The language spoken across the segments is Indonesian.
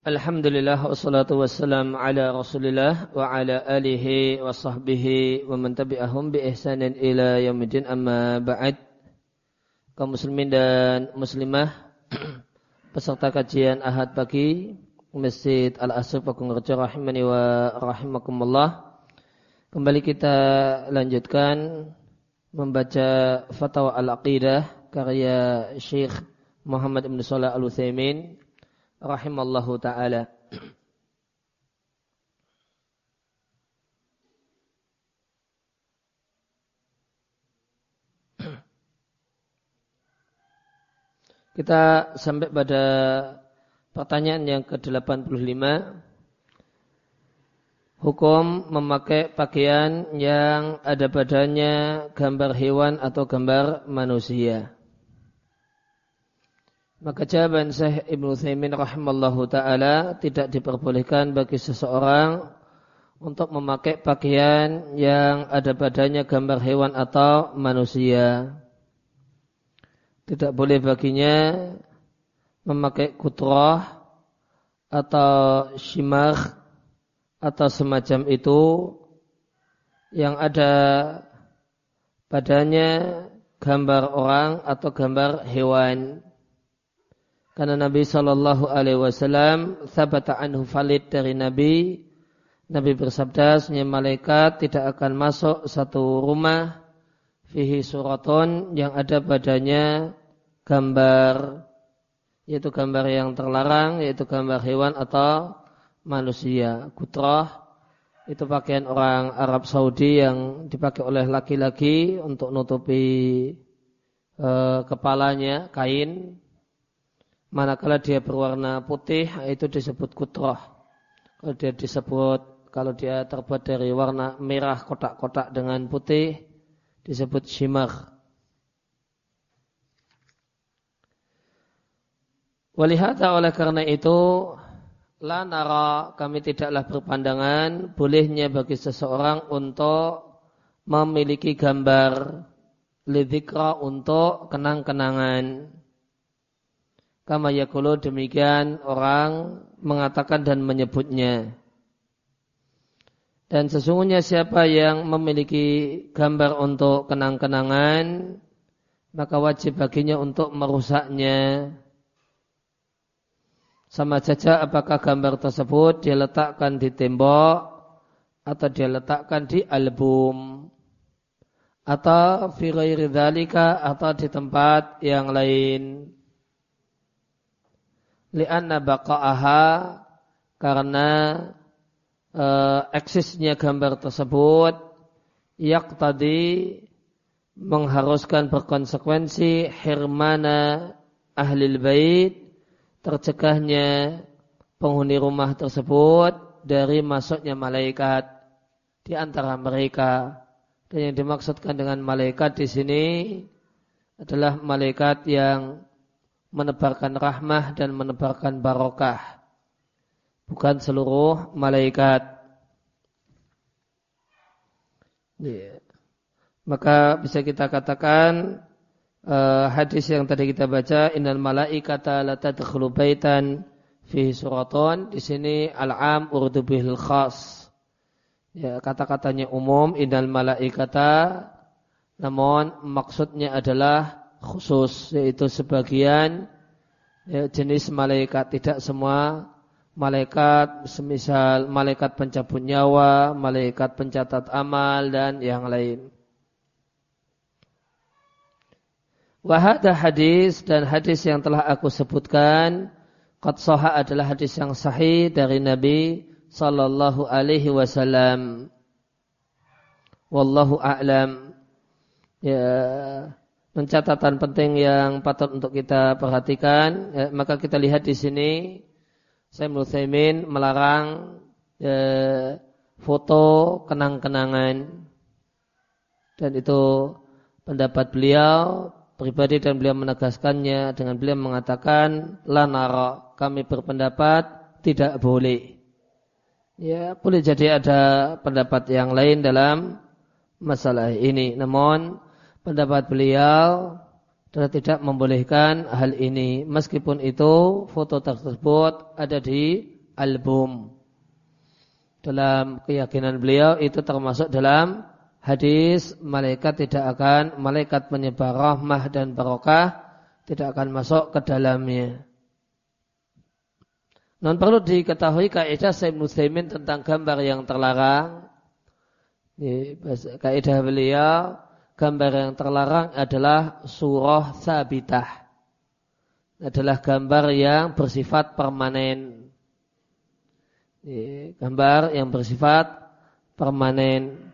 Alhamdulillah wassalatu wassalam ala rasulillah wa ala alihi wa sahbihi wa man tabi'ahum bi ihsanin ila yaumidin amma ba'd. Kaum muslimin dan muslimah peserta kajian ahad pagi Masjid Al-Asr Pakungerjo rahimani wa rahimakumullah. Kembali kita lanjutkan membaca fatwa al-aqidah karya Syekh Muhammad Ibn Salah Al-Utsaimin rahimallahu taala. Kita sampai pada pertanyaan yang ke-85. Hukum memakai pakaian yang ada badannya gambar hewan atau gambar manusia. Maka jawaban Syekh Ibnu Thaimin rahimallahu taala tidak diperbolehkan bagi seseorang untuk memakai pakaian yang ada badannya gambar hewan atau manusia. Tidak boleh baginya memakai kutrah atau shimar atau semacam itu yang ada badannya gambar orang atau gambar hewan. Karena Nabi Shallallahu Alaihi Wasallam sabata anhu valid dari Nabi. Nabi bersabda, senyum malaikat tidak akan masuk satu rumah fihi suraton yang ada badannya gambar yaitu gambar yang terlarang yaitu gambar hewan atau manusia. Kutroh itu pakaian orang Arab Saudi yang dipakai oleh laki-laki untuk nutupi uh, kepalanya kain Manakala dia berwarna putih itu disebut kutroh. Kalau dia disebut kalau dia terbuat dari warna merah kotak-kotak dengan putih disebut shimar. Walihata oleh karena itu la nara kami tidaklah berpandangan bolehnya bagi seseorang untuk memiliki gambar lidikra untuk kenang-kenangan Kama yakulu demikian orang mengatakan dan menyebutnya. Dan sesungguhnya siapa yang memiliki gambar untuk kenang-kenangan, maka wajib baginya untuk merusaknya. Sama saja apakah gambar tersebut dia letakkan di tembok atau dia letakkan di album atau fi atau di tempat yang lain li'anna baqa'aha karena e, eksisnya gambar tersebut yak tadi mengharuskan berkonsekuensi hirmana ahli bait tercegahnya penghuni rumah tersebut dari masuknya malaikat di antara mereka. Dan yang dimaksudkan dengan malaikat di sini adalah malaikat yang menebarkan rahmah dan menebarkan barokah. Bukan seluruh malaikat. Yeah. Maka bisa kita katakan uh, hadis yang tadi kita baca innal malaikata la tadkhulu baitan fi suraton di sini al-am urdu bihil khas. Ya, kata-katanya umum innal malaikata namun maksudnya adalah khusus yaitu sebagian ya, jenis malaikat. Tidak semua malaikat semisal malaikat pencabut nyawa, malaikat pencatat amal dan yang lain. Wahada hadis dan hadis yang telah aku sebutkan Qad adalah hadis yang sahih dari Nabi Sallallahu alaihi wasallam. Wallahu a'lam. Ya Pencatatan penting yang patut untuk kita perhatikan, ya, maka kita lihat di sini saya Muthaimin melarang ya, foto kenang-kenangan dan itu pendapat beliau pribadi dan beliau menegaskannya dengan beliau mengatakan lanara kami berpendapat tidak boleh. Ya, boleh jadi ada pendapat yang lain dalam masalah ini. Namun pendapat beliau dan tidak membolehkan hal ini meskipun itu foto tersebut ada di album. Dalam keyakinan beliau itu termasuk dalam hadis malaikat tidak akan malaikat menyebar rahmah dan barokah tidak akan masuk ke dalamnya. Non perlu diketahui kaidah Sayyid Muslimin tentang gambar yang terlarang. Kaidah beliau gambar yang terlarang adalah surah sabitah. Adalah gambar yang bersifat permanen. Gambar yang bersifat permanen.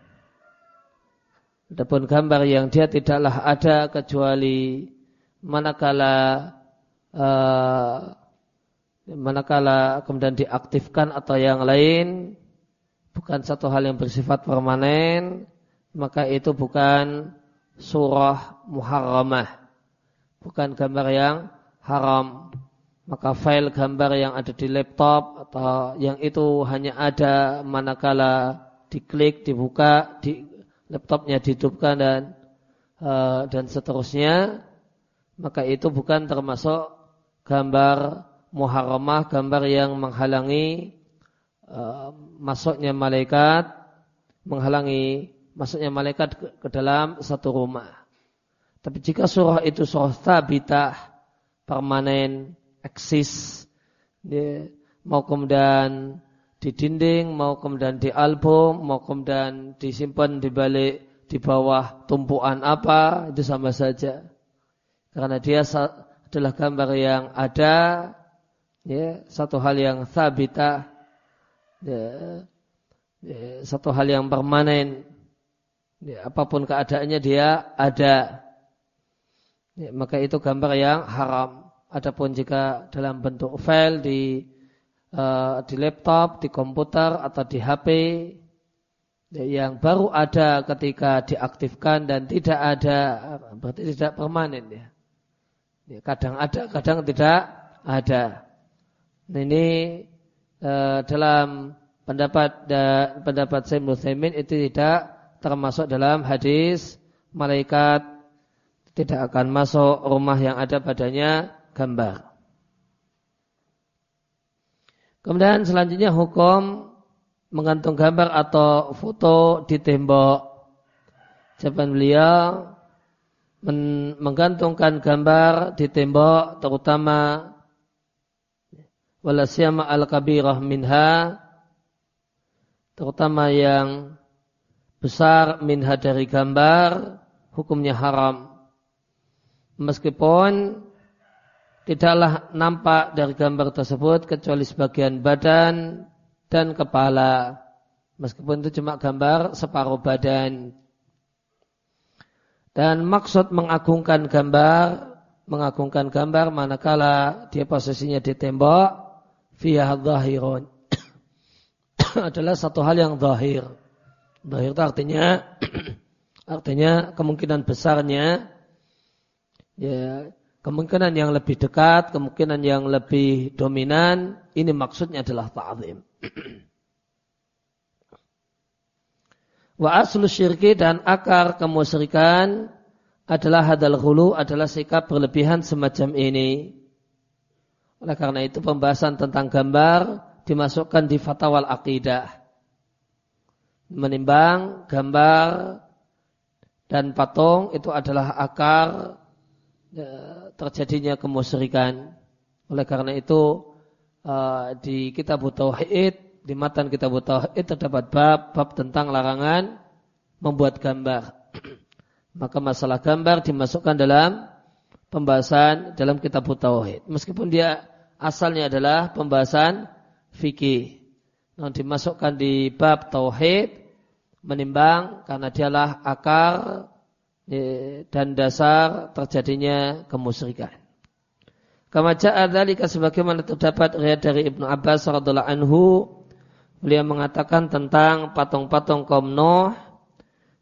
Adapun gambar yang dia tidaklah ada kecuali manakala uh, manakala kemudian diaktifkan atau yang lain bukan satu hal yang bersifat permanen maka itu bukan surah muharramah. Bukan gambar yang haram. Maka file gambar yang ada di laptop atau yang itu hanya ada manakala diklik dibuka di laptopnya dihidupkan dan uh, dan seterusnya. Maka itu bukan termasuk gambar muharramah gambar yang menghalangi uh, masuknya malaikat menghalangi masuknya malaikat ke, ke dalam satu rumah. Tapi jika surah itu surah tabitah, permanen, eksis, ya, mau kemudian di dinding, mau kemudian di album, mau kemudian disimpan di balik, di bawah tumpuan apa, itu sama saja. Karena dia adalah gambar yang ada, ya, satu hal yang tabitah, ya, ya, satu hal yang permanen, Ya, apa pun keadaannya dia ada. Ya, maka itu gambar yang haram. Adapun jika dalam bentuk file di uh, di laptop, di komputer atau di HP ya, yang baru ada ketika diaktifkan dan tidak ada berarti tidak permanen ya. ya kadang ada, kadang tidak ada. Nah, ini uh, dalam pendapat dan pendapat Muslimin itu tidak termasuk dalam hadis malaikat tidak akan masuk rumah yang ada padanya gambar. Kemudian selanjutnya hukum menggantung gambar atau foto di tembok. Jawaban beliau menggantungkan gambar di tembok terutama walasyama al-kabirah minha terutama yang besar minha dari gambar hukumnya haram. Meskipun tidaklah nampak dari gambar tersebut kecuali sebagian badan dan kepala. Meskipun itu cuma gambar separuh badan. Dan maksud mengagungkan gambar, mengagungkan gambar manakala dia posisinya di tembok, fiyah zahirun. adalah satu hal yang zahir. Zahir itu artinya artinya kemungkinan besarnya ya kemungkinan yang lebih dekat, kemungkinan yang lebih dominan, ini maksudnya adalah ta'zim. Wa aslu syirki dan akar kemusyrikan adalah hadal hulu adalah sikap berlebihan semacam ini. Oleh karena itu pembahasan tentang gambar dimasukkan di fatwal akidah menimbang gambar dan patung itu adalah akar ya, terjadinya kemusyrikan. Oleh karena itu uh, di kitab tauhid, di matan kitab tauhid terdapat bab bab tentang larangan membuat gambar. Maka masalah gambar dimasukkan dalam pembahasan dalam kitab tauhid. Meskipun dia asalnya adalah pembahasan fikih yang dimasukkan di bab tauhid menimbang karena dialah akar e, dan dasar terjadinya kemusyrikan. Kama ja'a sebagaimana terdapat riwayat dari Ibnu Abbas radhiyallahu anhu beliau mengatakan tentang patung-patung kaum Nuh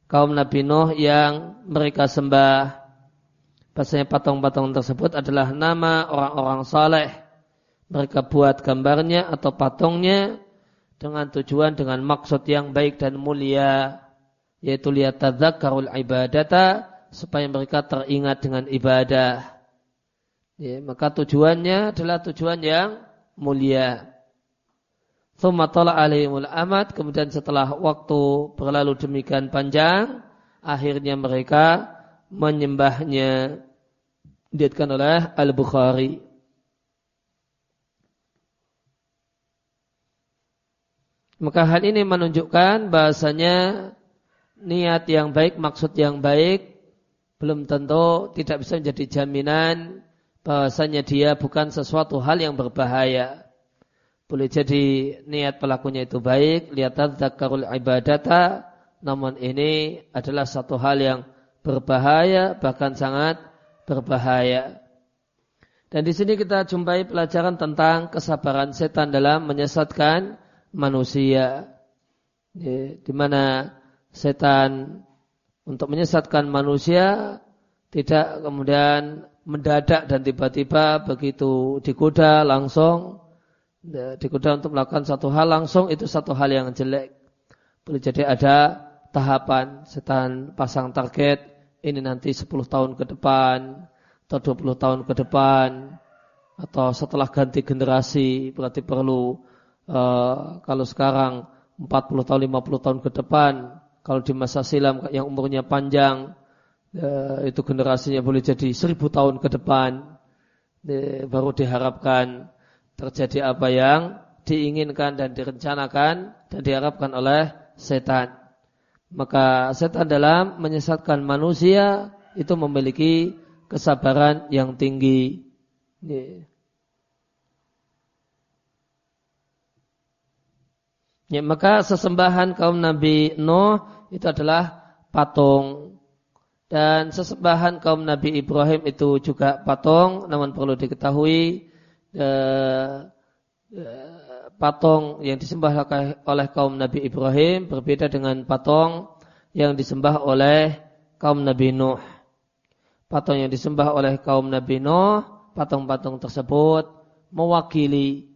kaum Nabi Nuh yang mereka sembah Bahasanya patung-patung tersebut adalah nama orang-orang saleh. Mereka buat gambarnya atau patungnya dengan tujuan dengan maksud yang baik dan mulia yaitu lihat tadzakkarul ibadata supaya mereka teringat dengan ibadah. Ya, maka tujuannya adalah tujuan yang mulia. Thumma alaihimul amad, kemudian setelah waktu berlalu demikian panjang, akhirnya mereka menyembahnya. Diatkan oleh Al-Bukhari. Maka hal ini menunjukkan bahasanya niat yang baik, maksud yang baik belum tentu tidak bisa menjadi jaminan bahasanya dia bukan sesuatu hal yang berbahaya. Boleh jadi niat pelakunya itu baik, lihat zakarul ibadata, namun ini adalah satu hal yang berbahaya, bahkan sangat berbahaya. Dan di sini kita jumpai pelajaran tentang kesabaran setan dalam menyesatkan manusia. Di mana setan untuk menyesatkan manusia tidak kemudian mendadak dan tiba-tiba begitu digoda langsung digoda untuk melakukan satu hal langsung itu satu hal yang jelek. Boleh jadi ada tahapan setan pasang target ini nanti 10 tahun ke depan atau 20 tahun ke depan atau setelah ganti generasi berarti perlu uh, kalau sekarang 40 tahun 50 tahun ke depan kalau di masa silam yang umurnya panjang uh, itu generasinya boleh jadi 1000 tahun ke depan uh, baru diharapkan terjadi apa yang diinginkan dan direncanakan dan diharapkan oleh setan. Maka setan dalam menyesatkan manusia itu memiliki kesabaran yang tinggi. Yeah. Ya, maka sesembahan kaum Nabi Nuh itu adalah patung. Dan sesembahan kaum Nabi Ibrahim itu juga patung, namun perlu diketahui eh, eh, patung yang disembah oleh kaum Nabi Ibrahim berbeda dengan patung yang disembah oleh kaum Nabi Nuh. Patung yang disembah oleh kaum Nabi Nuh, patung-patung tersebut mewakili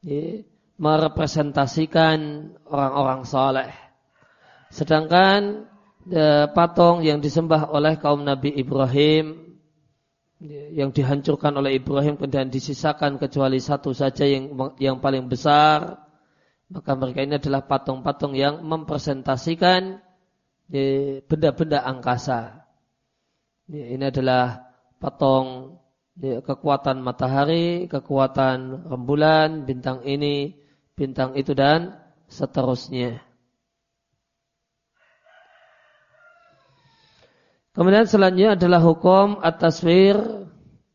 ya, merepresentasikan orang-orang saleh. Sedangkan e, patung yang disembah oleh kaum Nabi Ibrahim yang dihancurkan oleh Ibrahim kemudian disisakan kecuali satu saja yang yang paling besar maka mereka ini adalah patung-patung yang mempresentasikan e, benda-benda angkasa. Ini adalah patung e, kekuatan matahari, kekuatan rembulan, bintang ini, bintang itu dan seterusnya. Kemudian selanjutnya adalah hukum at-taswir.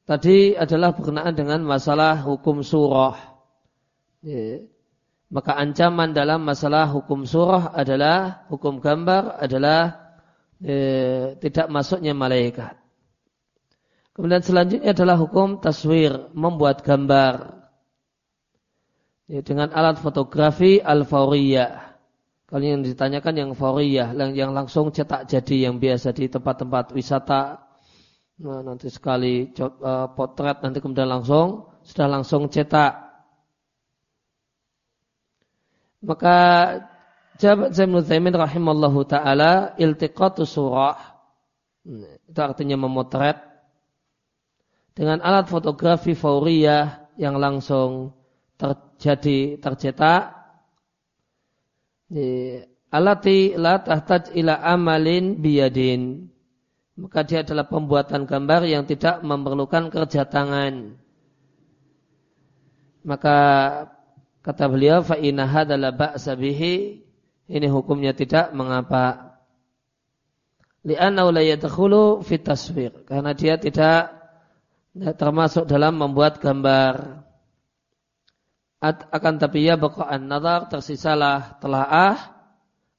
Tadi adalah berkenaan dengan masalah hukum surah. Maka ancaman dalam masalah hukum surah adalah hukum gambar adalah ya, tidak masuknya malaikat. Kemudian selanjutnya adalah hukum taswir, membuat gambar ya, dengan alat fotografi al-fauriyah. Kalau yang ditanyakan yang fauriyah, yang, langsung cetak jadi yang biasa di tempat-tempat wisata. Nah, nanti sekali uh, potret nanti kemudian langsung sudah langsung cetak. Maka Jabat Zainul Zaimin rahimallahu taala iltiqatu surah. Itu artinya memotret dengan alat fotografi fauriyah yang langsung terjadi tercetak alati la tahtaj ila amalin biyadin. Maka dia adalah pembuatan gambar yang tidak memerlukan kerja tangan. Maka kata beliau fa inna hadzal ba'sa bihi. Ini hukumnya tidak mengapa. Li'annahu la yadkhulu fi taswir. Karena dia tidak termasuk dalam membuat gambar akan tapi ya bakaan nazar tersisalah telaah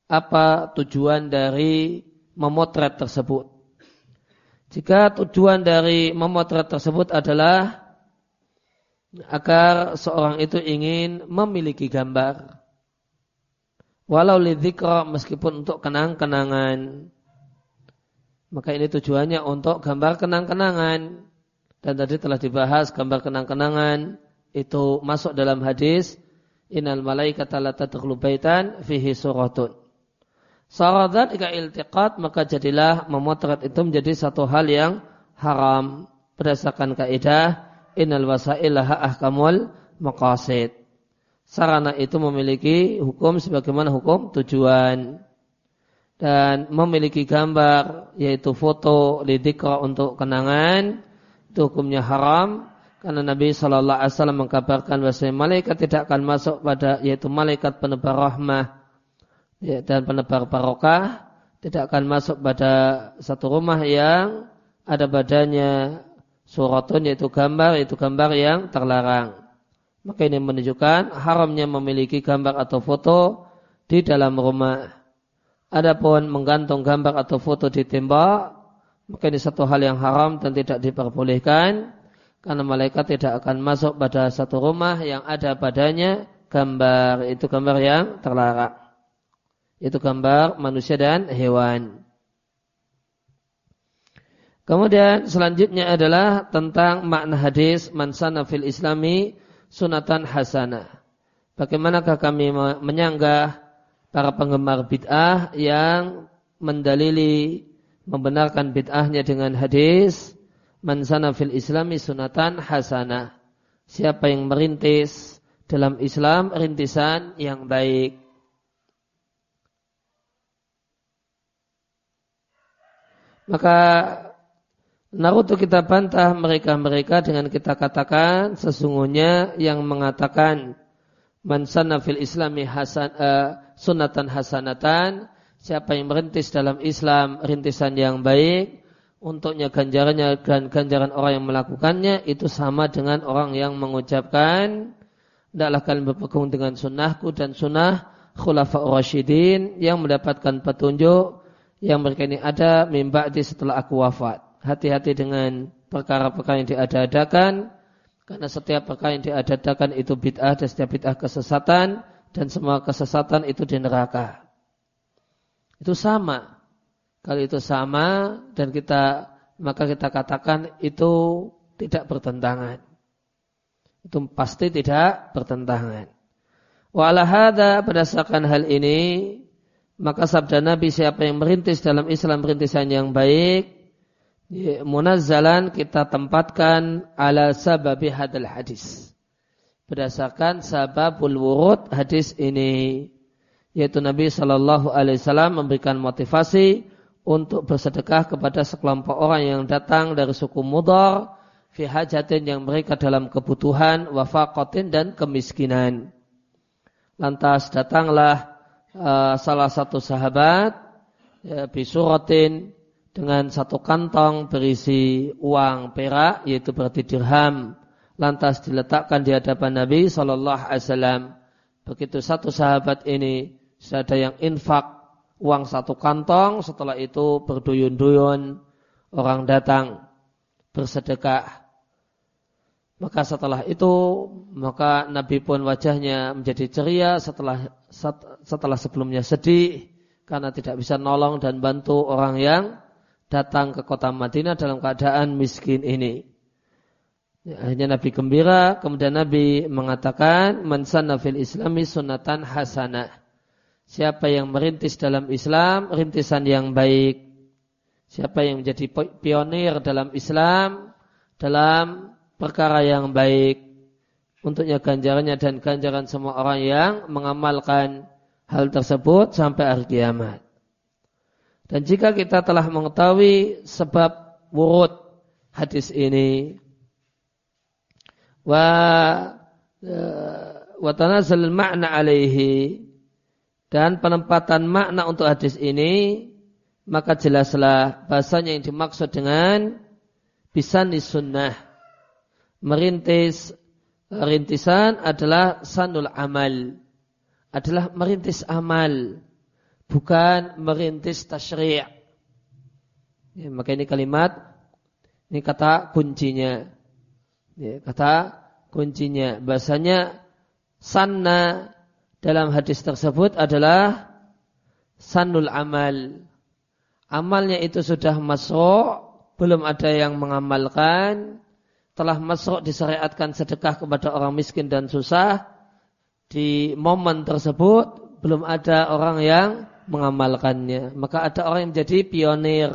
apa tujuan dari memotret tersebut. Jika tujuan dari memotret tersebut adalah agar seorang itu ingin memiliki gambar. Walau lidzikra meskipun untuk kenang-kenangan. Maka ini tujuannya untuk gambar kenang-kenangan. Dan tadi telah dibahas gambar kenang-kenangan itu masuk dalam hadis innal malaikata la tadkhulu baitan fihi suratun. Saradat jika iltiqat maka jadilah memotret itu menjadi satu hal yang haram berdasarkan kaidah innal wasailah ahkamul maqasid. Sarana itu memiliki hukum sebagaimana hukum tujuan dan memiliki gambar yaitu foto lidikra untuk kenangan itu hukumnya haram karena Nabi Shallallahu Alaihi Wasallam mengkabarkan bahwa malaikat tidak akan masuk pada yaitu malaikat penebar rahmah ya, dan penebar barokah tidak akan masuk pada satu rumah yang ada badannya suratun yaitu gambar yaitu gambar yang terlarang. Maka ini menunjukkan haramnya memiliki gambar atau foto di dalam rumah. Adapun menggantung gambar atau foto di tembok, maka ini satu hal yang haram dan tidak diperbolehkan karena malaikat tidak akan masuk pada satu rumah yang ada padanya gambar. Itu gambar yang terlarang. Itu gambar manusia dan hewan. Kemudian selanjutnya adalah tentang makna hadis mansana fil islami sunatan hasanah. Bagaimanakah kami menyanggah para penggemar bid'ah yang mendalili membenarkan bid'ahnya dengan hadis man sana fil islami sunatan hasanah. Siapa yang merintis dalam Islam rintisan yang baik. Maka Naruto kita bantah mereka-mereka dengan kita katakan sesungguhnya yang mengatakan man sana fil islami hasan uh, sunatan hasanatan siapa yang merintis dalam Islam rintisan yang baik untuknya ganjarannya dan ganjaran orang yang melakukannya itu sama dengan orang yang mengucapkan tidaklah kalian berpegang dengan sunnahku dan sunnah khulafa rasyidin yang mendapatkan petunjuk yang mereka ini ada mimba'di setelah aku wafat. Hati-hati dengan perkara-perkara yang diadakan karena setiap perkara yang diadakan itu bid'ah dan setiap bid'ah kesesatan dan semua kesesatan itu di neraka. Itu sama. Kalau itu sama dan kita maka kita katakan itu tidak bertentangan. Itu pasti tidak bertentangan. Wa berdasarkan hal ini maka sabda Nabi siapa yang merintis dalam Islam perintisan yang baik ya, munazzalan kita tempatkan ala sababi hadal hadis. Berdasarkan sababul wurud hadis ini yaitu Nabi Shallallahu alaihi wasallam memberikan motivasi untuk bersedekah kepada sekelompok orang yang datang dari suku Mudar fi hajatin yang mereka dalam kebutuhan wafaqatin dan kemiskinan. Lantas datanglah uh, salah satu sahabat ya, bisuratin dengan satu kantong berisi uang perak yaitu berarti dirham lantas diletakkan di hadapan Nabi Shallallahu Alaihi Wasallam. Begitu satu sahabat ini ada yang infak uang satu kantong, setelah itu berduyun-duyun orang datang bersedekah. Maka setelah itu, maka Nabi pun wajahnya menjadi ceria setelah setelah sebelumnya sedih karena tidak bisa nolong dan bantu orang yang datang ke kota Madinah dalam keadaan miskin ini. Ya, akhirnya Nabi gembira, kemudian Nabi mengatakan, "Man sanna fil Islami sunatan hasanah." Siapa yang merintis dalam Islam, rintisan yang baik. Siapa yang menjadi pionir dalam Islam, dalam perkara yang baik. Untuknya ganjarannya dan ganjaran semua orang yang mengamalkan hal tersebut sampai hari kiamat. Dan jika kita telah mengetahui sebab wurud hadis ini, wa eh, wa tanazal makna alaihi dan penempatan makna untuk hadis ini maka jelaslah bahasanya yang dimaksud dengan bisani sunnah. Merintis rintisan adalah sanul amal. Adalah merintis amal bukan merintis tasyri' ya, maka ini kalimat ini kata kuncinya. Ya, kata kuncinya. Bahasanya sanna dalam hadis tersebut adalah sanul amal. Amalnya itu sudah masuk, belum ada yang mengamalkan, telah masuk disyariatkan sedekah kepada orang miskin dan susah. Di momen tersebut belum ada orang yang mengamalkannya. Maka ada orang yang menjadi pionir,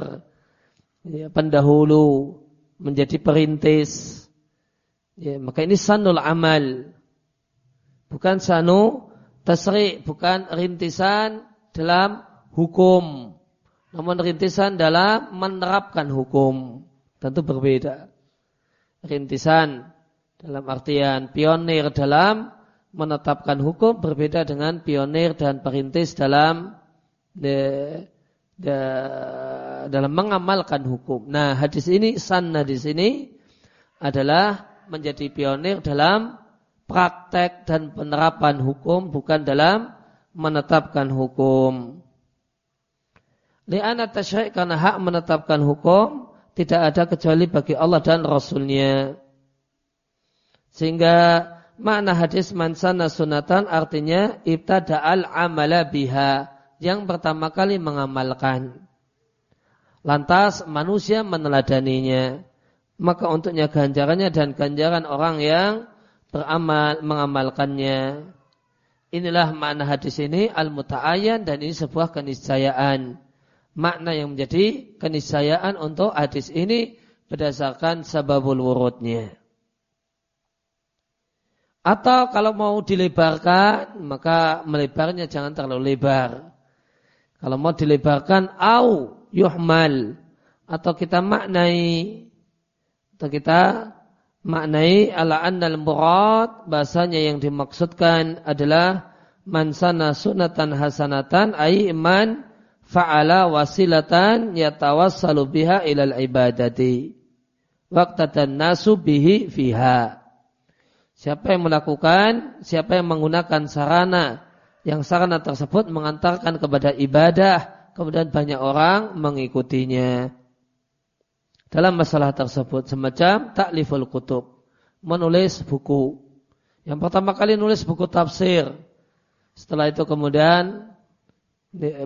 ya, pendahulu, menjadi perintis. Ya, maka ini sanul amal. Bukan sanu tasri, bukan rintisan dalam hukum. Namun rintisan dalam menerapkan hukum. Tentu berbeda. Rintisan dalam artian pionir dalam menetapkan hukum berbeda dengan pionir dan perintis dalam de, de, dalam mengamalkan hukum. Nah, hadis ini sanna di sini adalah menjadi pionir dalam praktek dan penerapan hukum bukan dalam menetapkan hukum. Li'ana tasyrik karena hak menetapkan hukum tidak ada kecuali bagi Allah dan Rasulnya. Sehingga Makna hadis mansana sunatan artinya ibtada'al amala biha yang pertama kali mengamalkan. Lantas manusia meneladaninya. Maka untuknya ganjarannya dan ganjaran orang yang beramal mengamalkannya. Inilah makna hadis ini al-muta'ayyan dan ini sebuah keniscayaan. Makna yang menjadi keniscayaan untuk hadis ini berdasarkan sababul wurudnya. Atau kalau mau dilebarkan, maka melebarnya jangan terlalu lebar. Kalau mau dilebarkan, au yuhmal. Atau kita maknai, atau kita maknai ala annal murad, bahasanya yang dimaksudkan adalah mansana sunatan hasanatan, ai iman fa'ala wasilatan yatawassalu biha ilal ibadati. Waqtatan nasu bihi fiha. Siapa yang melakukan, siapa yang menggunakan sarana, yang sarana tersebut mengantarkan kepada ibadah, kemudian banyak orang mengikutinya. Dalam masalah tersebut, semacam takliful kutub, menulis buku. Yang pertama kali nulis buku tafsir. Setelah itu kemudian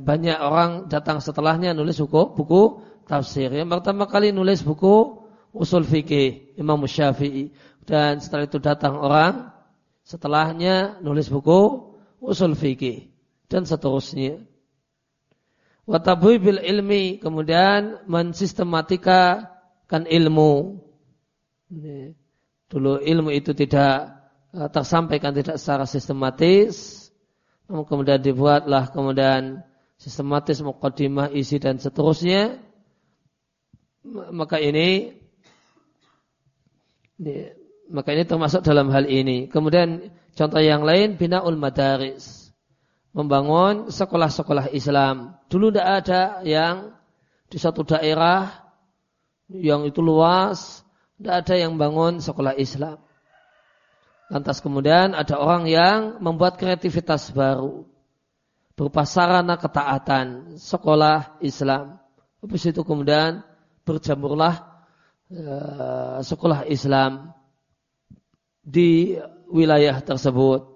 banyak orang datang setelahnya nulis buku, buku tafsir. Yang pertama kali nulis buku usul fikih Imam Syafi'i dan setelah itu datang orang setelahnya nulis buku usul fikih dan seterusnya. bil ilmi kemudian mensistematikakan ilmu. Dulu ilmu itu tidak eh, tersampaikan tidak secara sistematis, kemudian dibuatlah kemudian sistematis mukaddimah isi dan seterusnya. Maka ini maka ini termasuk dalam hal ini. Kemudian contoh yang lain binaul madaris. Membangun sekolah-sekolah Islam. Dulu tidak ada yang di satu daerah yang itu luas, tidak ada yang bangun sekolah Islam. Lantas kemudian ada orang yang membuat kreativitas baru. Berupa sarana ketaatan, sekolah Islam. Habis itu kemudian berjamurlah uh, sekolah Islam di wilayah tersebut.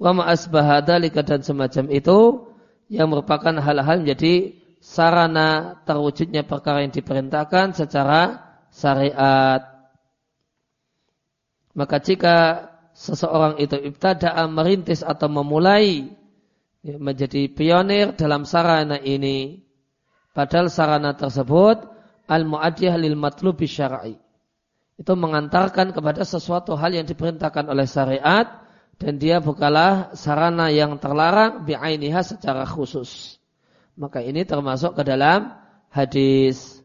Wa ma'asbahadalika dan semacam itu yang merupakan hal-hal menjadi sarana terwujudnya perkara yang diperintahkan secara syariat. Maka jika seseorang itu ibtada'a merintis atau memulai ya, menjadi pionir dalam sarana ini, padahal sarana tersebut al-mu'adiyah lil matlubi syar'i itu mengantarkan kepada sesuatu hal yang diperintahkan oleh syariat dan dia bukalah sarana yang terlarang bi'ainiha secara khusus. Maka ini termasuk ke dalam hadis.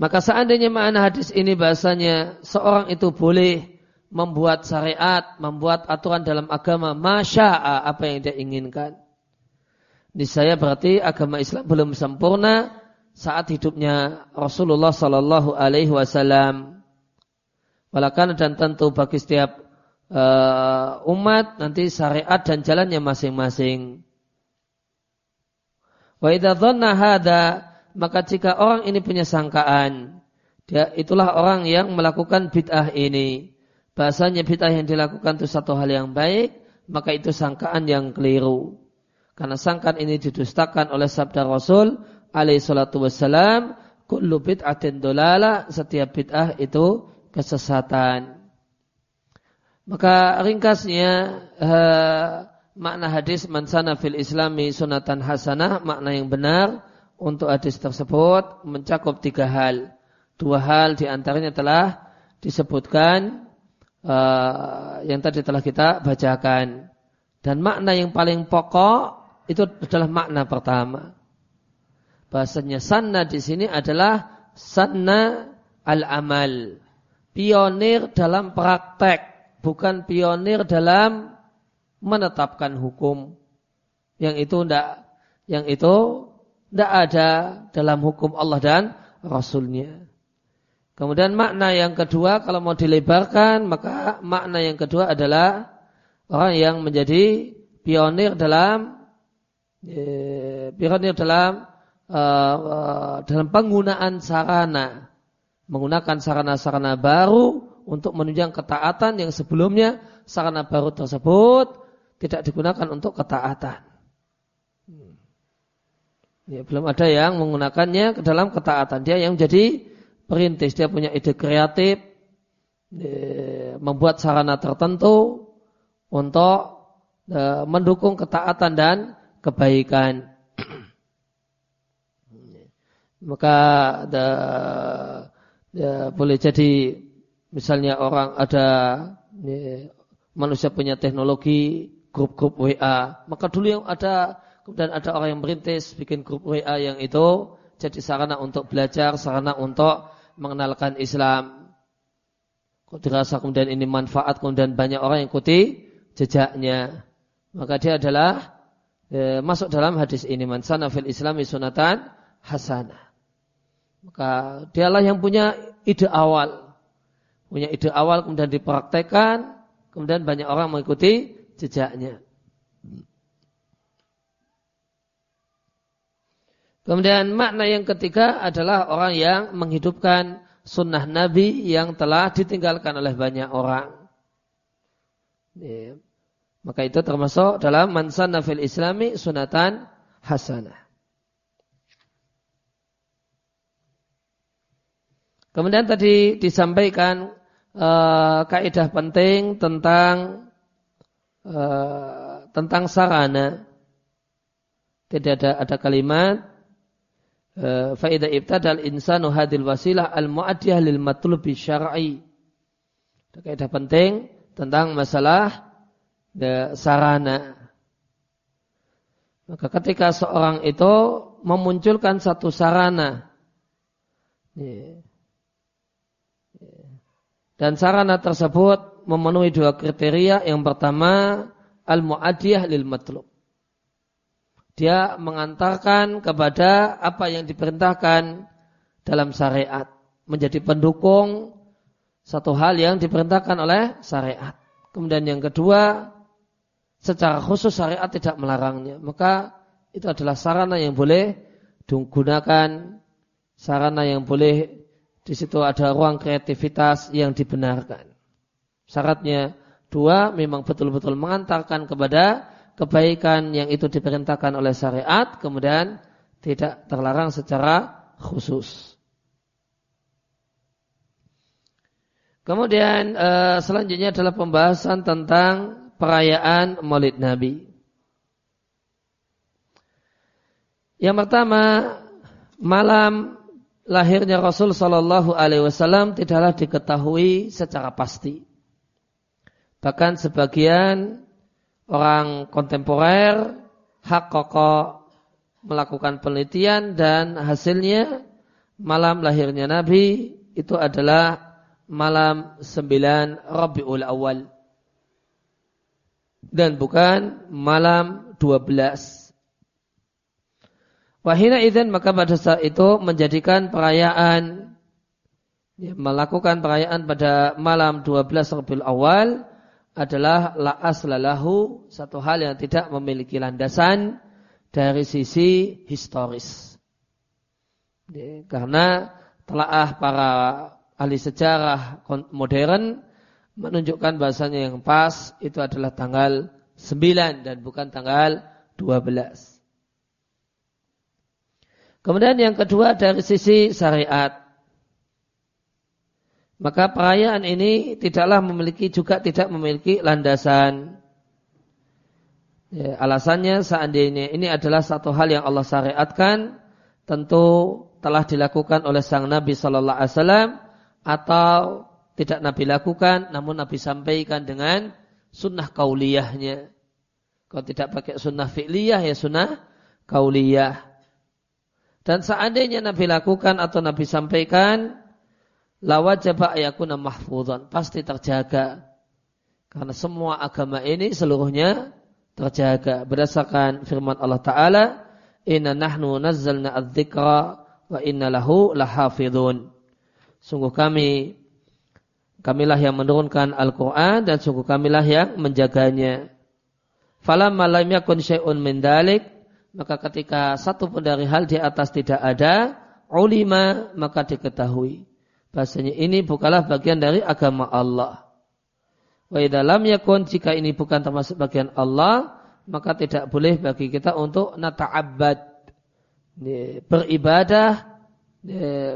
Maka seandainya makna hadis ini bahasanya seorang itu boleh membuat syariat, membuat aturan dalam agama, masya'a apa yang dia inginkan. Ini saya berarti agama Islam belum sempurna saat hidupnya Rasulullah Sallallahu Alaihi Wasallam. Walakan dan tentu bagi setiap uh, umat nanti syariat dan jalannya masing-masing. Wa idza dhanna maka jika orang ini punya sangkaan dia itulah orang yang melakukan bid'ah ini. Bahasanya bid'ah yang dilakukan itu satu hal yang baik, maka itu sangkaan yang keliru. Karena sangkaan ini didustakan oleh sabda Rasul alaihi salatu wassalam kullu bid'atin dolala setiap bid'ah itu kesesatan Maka ringkasnya uh, makna hadis mansana fil islami sunatan hasanah makna yang benar untuk hadis tersebut mencakup tiga hal. Dua hal di antaranya telah disebutkan uh, yang tadi telah kita bacakan. Dan makna yang paling pokok itu adalah makna pertama. Bahasanya sanna di sini adalah sanna al-amal. Pionir dalam praktek bukan pionir dalam menetapkan hukum. Yang itu tidak yang itu tidak ada dalam hukum Allah dan Rasulnya. Kemudian makna yang kedua kalau mau dilebarkan maka makna yang kedua adalah orang yang menjadi pionir dalam eh, pionir dalam uh, uh, dalam penggunaan sarana menggunakan sarana-sarana baru untuk menunjang ketaatan yang sebelumnya sarana baru tersebut tidak digunakan untuk ketaatan. Hmm. Ya, belum ada yang menggunakannya ke dalam ketaatan. Dia yang jadi perintis, dia punya ide kreatif, ya, membuat sarana tertentu untuk ya, mendukung ketaatan dan kebaikan. Maka the, ya, boleh jadi Misalnya orang ada ya, manusia punya teknologi grup-grup WA, maka dulu yang ada kemudian ada orang yang merintis bikin grup WA yang itu jadi sarana untuk belajar, sarana untuk mengenalkan Islam. Kok dirasa kemudian ini manfaat, kemudian banyak orang yang ikuti jejaknya. Maka dia adalah e, masuk dalam hadis ini man sana fil islami sunatan hasanah. Maka dialah yang punya ide awal punya ide awal kemudian dipraktekkan, kemudian banyak orang mengikuti jejaknya. Kemudian makna yang ketiga adalah orang yang menghidupkan sunnah Nabi yang telah ditinggalkan oleh banyak orang. Ya. Maka itu termasuk dalam mansan fil islami sunatan hasanah. Kemudian tadi disampaikan uh, kaidah penting tentang uh, tentang sarana. Tidak ada ada kalimat uh, faida ibtadal insanu hadil wasilah al muaddiyah lil matlubi syar'i. Ada kaidah penting tentang masalah sarana. Maka ketika seorang itu memunculkan satu sarana, yeah, dan sarana tersebut memenuhi dua kriteria. Yang pertama, al-mu'adiyah lil matlub. Dia mengantarkan kepada apa yang diperintahkan dalam syariat. Menjadi pendukung satu hal yang diperintahkan oleh syariat. Kemudian yang kedua, secara khusus syariat tidak melarangnya. Maka itu adalah sarana yang boleh digunakan, sarana yang boleh di situ ada ruang kreativitas yang dibenarkan. Syaratnya dua, memang betul-betul mengantarkan kepada kebaikan yang itu diperintahkan oleh syariat, kemudian tidak terlarang secara khusus. Kemudian eh, selanjutnya adalah pembahasan tentang perayaan Maulid Nabi. Yang pertama, malam lahirnya Rasul Shallallahu Alaihi Wasallam tidaklah diketahui secara pasti. Bahkan sebagian orang kontemporer hak kokoh melakukan penelitian dan hasilnya malam lahirnya Nabi itu adalah malam 9 Rabiul Awal dan bukan malam 12 Wahina izin maka pada saat itu menjadikan perayaan ya, melakukan perayaan pada malam 12 Rabiul Awal adalah la aslalahu satu hal yang tidak memiliki landasan dari sisi historis. Ya, karena telah para ahli sejarah modern menunjukkan bahasanya yang pas itu adalah tanggal 9 dan bukan tanggal 12. Kemudian yang kedua dari sisi syariat. Maka perayaan ini tidaklah memiliki juga tidak memiliki landasan. Ya, alasannya seandainya ini adalah satu hal yang Allah syariatkan, tentu telah dilakukan oleh sang Nabi Shallallahu Alaihi Wasallam atau tidak Nabi lakukan, namun Nabi sampaikan dengan sunnah kauliyahnya. Kalau tidak pakai sunnah fi'liyah ya sunnah kauliyah. Dan seandainya Nabi lakukan atau Nabi sampaikan, lawajaba ayakuna mahfudhan. Pasti terjaga. Karena semua agama ini seluruhnya terjaga. Berdasarkan firman Allah Ta'ala, Inna nahnu nazzalna adzikra wa inna lahu lahafidhun. Sungguh kami, kamilah yang menurunkan Al-Quran dan sungguh kamilah yang menjaganya. Falamma lam yakun syai'un min dalik, maka ketika satu pun dari hal di atas tidak ada, ulima maka diketahui bahasanya ini bukanlah bagian dari agama Allah. Wa dalam yakun jika ini bukan termasuk bagian Allah, maka tidak boleh bagi kita untuk nata'abbad beribadah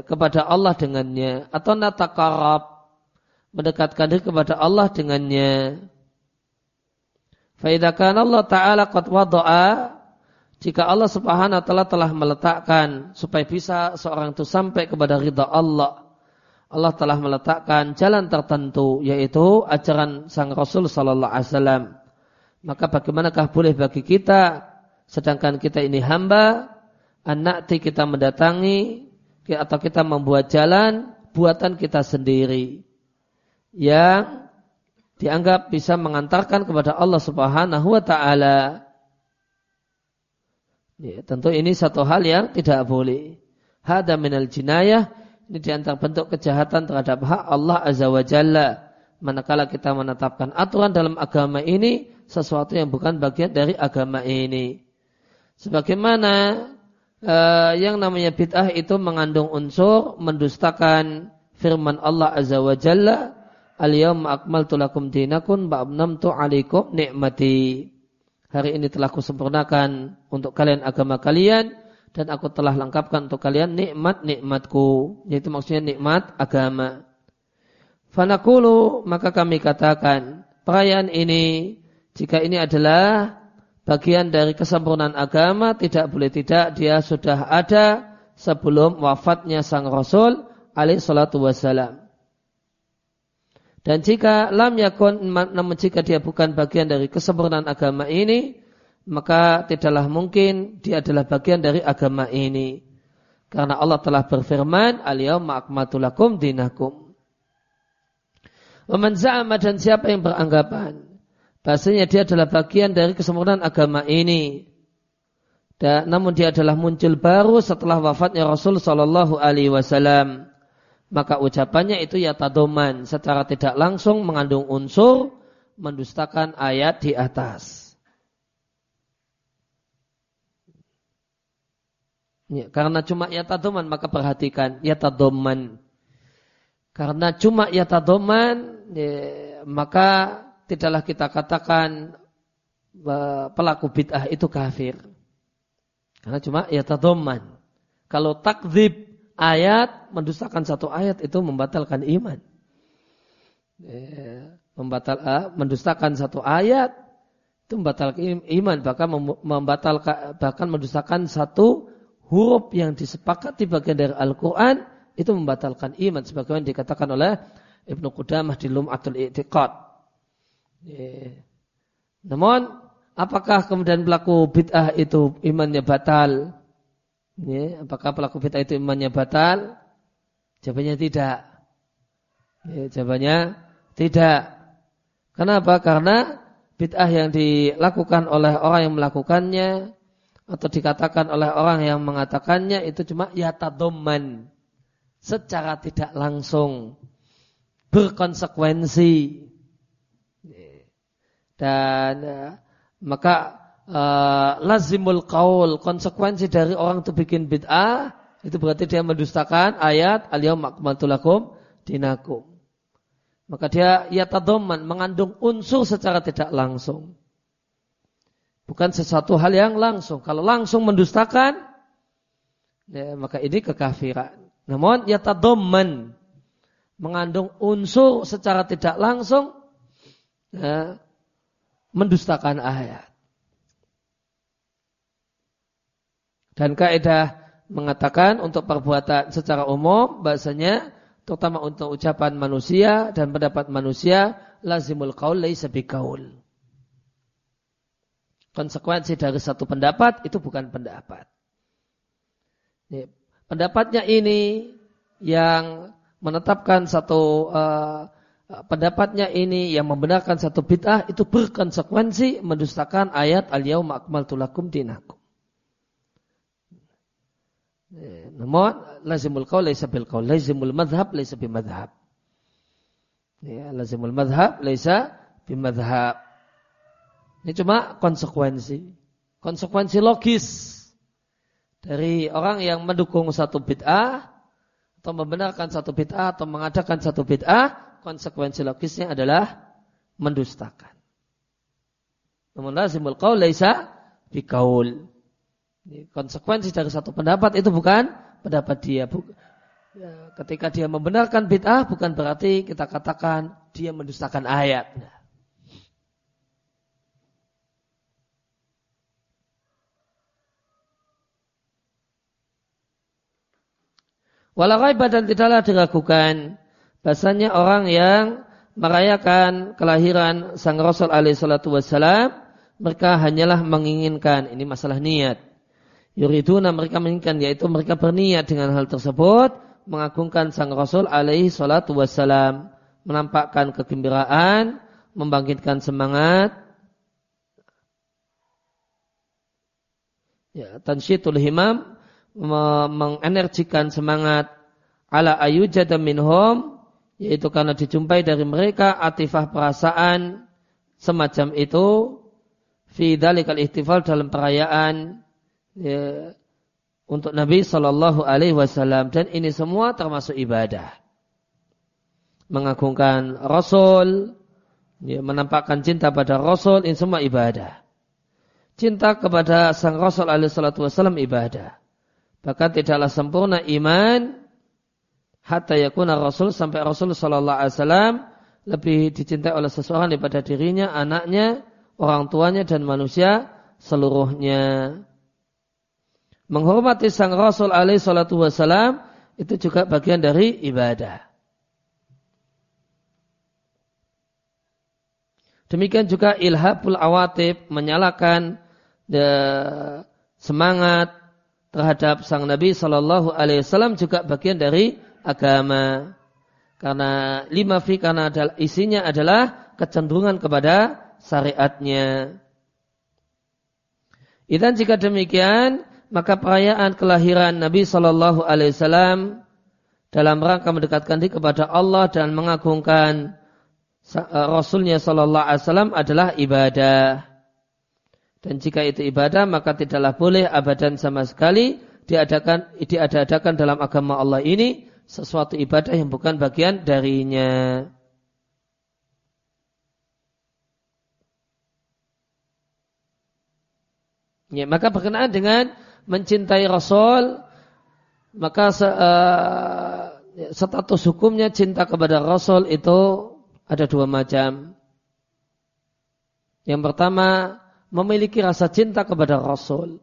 kepada Allah dengannya atau nataqarab mendekatkan diri kepada Allah dengannya. Faidakan Allah Ta'ala qad wada'a jika Allah Subhanahu wa taala telah meletakkan supaya bisa seorang itu sampai kepada ridha Allah Allah telah meletakkan jalan tertentu yaitu ajaran sang Rasul sallallahu alaihi wasallam. Maka bagaimanakah boleh bagi kita sedangkan kita ini hamba anak kita mendatangi atau kita membuat jalan buatan kita sendiri yang dianggap bisa mengantarkan kepada Allah Subhanahu wa taala. Ya, tentu ini satu hal yang tidak boleh. Hada minal jinayah ini di antara bentuk kejahatan terhadap hak Allah Azza wa Jalla. Manakala kita menetapkan aturan dalam agama ini sesuatu yang bukan bagian dari agama ini. Sebagaimana uh, yang namanya bid'ah itu mengandung unsur mendustakan firman Allah Azza wa Jalla, "Al-yawma akmaltu lakum dinakum 'alaikum ni'mati." Hari ini telah kusempurnakan untuk kalian agama kalian dan aku telah lengkapkan untuk kalian nikmat-nikmatku. Yaitu maksudnya nikmat agama. Fanakulu maka kami katakan perayaan ini jika ini adalah bagian dari kesempurnaan agama tidak boleh tidak dia sudah ada sebelum wafatnya sang Rasul alaihi salatu wassalam. Dan jika lam yakun namun jika dia bukan bagian dari kesempurnaan agama ini maka tidaklah mungkin dia adalah bagian dari agama ini. Karena Allah telah berfirman, Al-yawma lakum dinakum. Waman za'ama dan siapa yang beranggapan bahasanya dia adalah bagian dari kesempurnaan agama ini. Dan, namun dia adalah muncul baru setelah wafatnya Rasul Shallallahu Alaihi Wasallam. Maka ucapannya itu ya tadoman secara tidak langsung mengandung unsur mendustakan ayat di atas. Ya, karena cuma yatadoman maka perhatikan yatadoman. Karena cuma yatadoman ya, maka tidaklah kita katakan pelaku bid'ah itu kafir. Karena cuma yatadoman. Kalau takzib ayat mendustakan satu ayat itu membatalkan iman. Ya, membatal, uh, mendustakan satu ayat itu membatalkan iman bahkan membatalkan bahkan mendustakan satu huruf yang disepakati bagian dari Al-Quran itu membatalkan iman sebagaimana dikatakan oleh Ibnu Qudamah di Lum'atul I'tiqad. Namun apakah kemudian pelaku bid'ah itu imannya batal? Apakah pelaku bid'ah itu imannya batal? Jawabannya tidak. jawabannya tidak. Kenapa? Karena bid'ah yang dilakukan oleh orang yang melakukannya atau dikatakan oleh orang yang mengatakannya itu cuma yatadoman secara tidak langsung berkonsekuensi dan uh, maka uh, lazimul kaul konsekuensi dari orang itu bikin bid'ah itu berarti dia mendustakan ayat al-yawma akmaltu dinakum maka dia yatadoman mengandung unsur secara tidak langsung Bukan sesuatu hal yang langsung. Kalau langsung mendustakan, ya, maka ini kekafiran. Namun ya tadoman mengandung unsur secara tidak langsung ya, mendustakan ayat. Dan kaidah mengatakan untuk perbuatan secara umum bahasanya terutama untuk ucapan manusia dan pendapat manusia lazimul qaul laisa biqaul. Konsekuensi dari satu pendapat itu bukan pendapat. Pendapatnya ini yang menetapkan satu uh, pendapatnya ini yang membenarkan satu bid'ah itu berkonsekuensi mendustakan ayat al-yauma akmaltu lakum dinakum. Eh, namun lazimul qaul laisa bil qaul, lazimul madhab laisa bi madhab. Ya, lazimul madhab laisa bi madhab. Ini cuma konsekuensi. Konsekuensi logis dari orang yang mendukung satu bid'ah atau membenarkan satu bid'ah atau mengadakan satu bid'ah, konsekuensi logisnya adalah mendustakan. Namun lazimul qaul laisa biqaul. Konsekuensi dari satu pendapat itu bukan pendapat dia. Ya, ketika dia membenarkan bid'ah bukan berarti kita katakan dia mendustakan ayat. Walau dan tidaklah diragukan bahasanya orang yang merayakan kelahiran sang Rasul alaihi salatu wassalam mereka hanyalah menginginkan ini masalah niat. Yuriduna mereka menginginkan yaitu mereka berniat dengan hal tersebut mengagungkan sang Rasul alaihi salatu wassalam. Menampakkan kegembiraan membangkitkan semangat. Ya tansyitul himam mengenergikan semangat. Ala ayujada minhum yaitu karena dijumpai dari mereka atifah perasaan semacam itu. Fi dalikal ihtifal dalam perayaan ya, untuk Nabi Shallallahu Alaihi Wasallam dan ini semua termasuk ibadah. Mengagungkan Rasul ya, menampakkan cinta pada Rasul ini semua ibadah. Cinta kepada sang Rasul Alaihi Wasallam ibadah. Bahkan tidaklah sempurna iman hatta yakuna Rasul sampai Rasul sallallahu alaihi wasallam lebih dicintai oleh seseorang daripada dirinya, anaknya, orang tuanya dan manusia seluruhnya. Menghormati sang Rasul alaihi salatu wasallam itu juga bagian dari ibadah. Demikian juga ilhabul awatib menyalakan semangat terhadap sang Nabi Shallallahu Alaihi Wasallam juga bagian dari agama. Karena lima fi karena isinya adalah kecenderungan kepada syariatnya. Dan jika demikian, maka perayaan kelahiran Nabi Shallallahu Alaihi Wasallam dalam rangka mendekatkan diri kepada Allah dan mengagungkan Rasulnya Shallallahu Alaihi Wasallam adalah ibadah. Dan jika itu ibadah maka tidaklah boleh abadan sama sekali diadakan diadakan dalam agama Allah ini sesuatu ibadah yang bukan bagian darinya. Ya, maka berkenaan dengan mencintai Rasul, maka se, uh, status hukumnya cinta kepada Rasul itu ada dua macam. Yang pertama, memiliki rasa cinta kepada Rasul.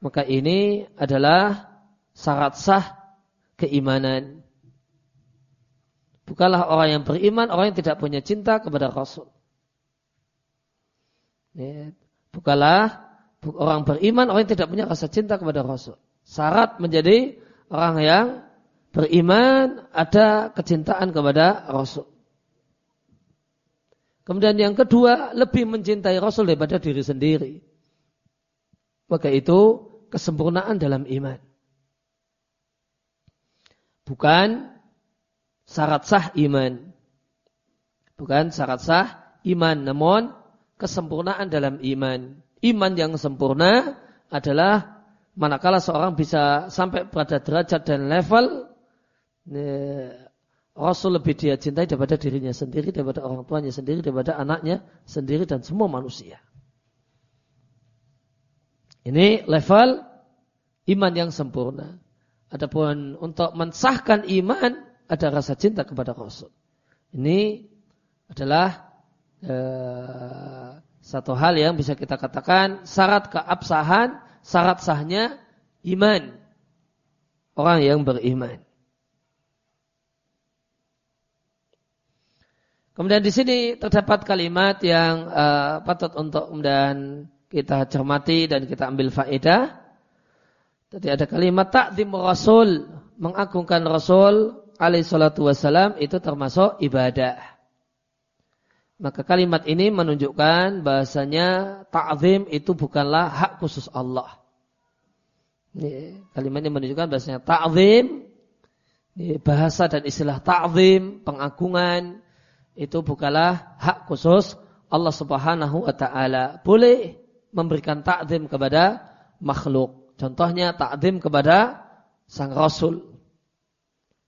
Maka ini adalah syarat sah keimanan. Bukanlah orang yang beriman, orang yang tidak punya cinta kepada Rasul. Ya, bukanlah orang beriman, orang yang tidak punya rasa cinta kepada Rasul. Syarat menjadi orang yang beriman ada kecintaan kepada Rasul. Kemudian yang kedua, lebih mencintai Rasul daripada diri sendiri. Maka itu kesempurnaan dalam iman. Bukan syarat sah iman. Bukan syarat sah iman, namun kesempurnaan dalam iman. Iman yang sempurna adalah manakala seorang bisa sampai pada derajat dan level Rasul lebih dia cintai daripada dirinya sendiri, daripada orang tuanya sendiri, daripada anaknya sendiri dan semua manusia. Ini level iman yang sempurna. Adapun untuk mensahkan iman ada rasa cinta kepada Rasul. Ini adalah eh, satu hal yang bisa kita katakan syarat keabsahan, syarat sahnya iman orang yang beriman. Kemudian di sini terdapat kalimat yang uh, patut untuk kemudian kita cermati dan kita ambil faedah. Tadi ada kalimat takdim Rasul, mengagungkan Rasul alaihi salatu wassalam itu termasuk ibadah. Maka kalimat ini menunjukkan bahasanya ta'zim itu bukanlah hak khusus Allah. Kalimat ini menunjukkan bahasanya ta'zim, bahasa dan istilah ta'zim, pengagungan, itu bukanlah hak khusus Allah Subhanahu wa taala. Boleh memberikan takdim kepada makhluk. Contohnya takdim kepada sang rasul.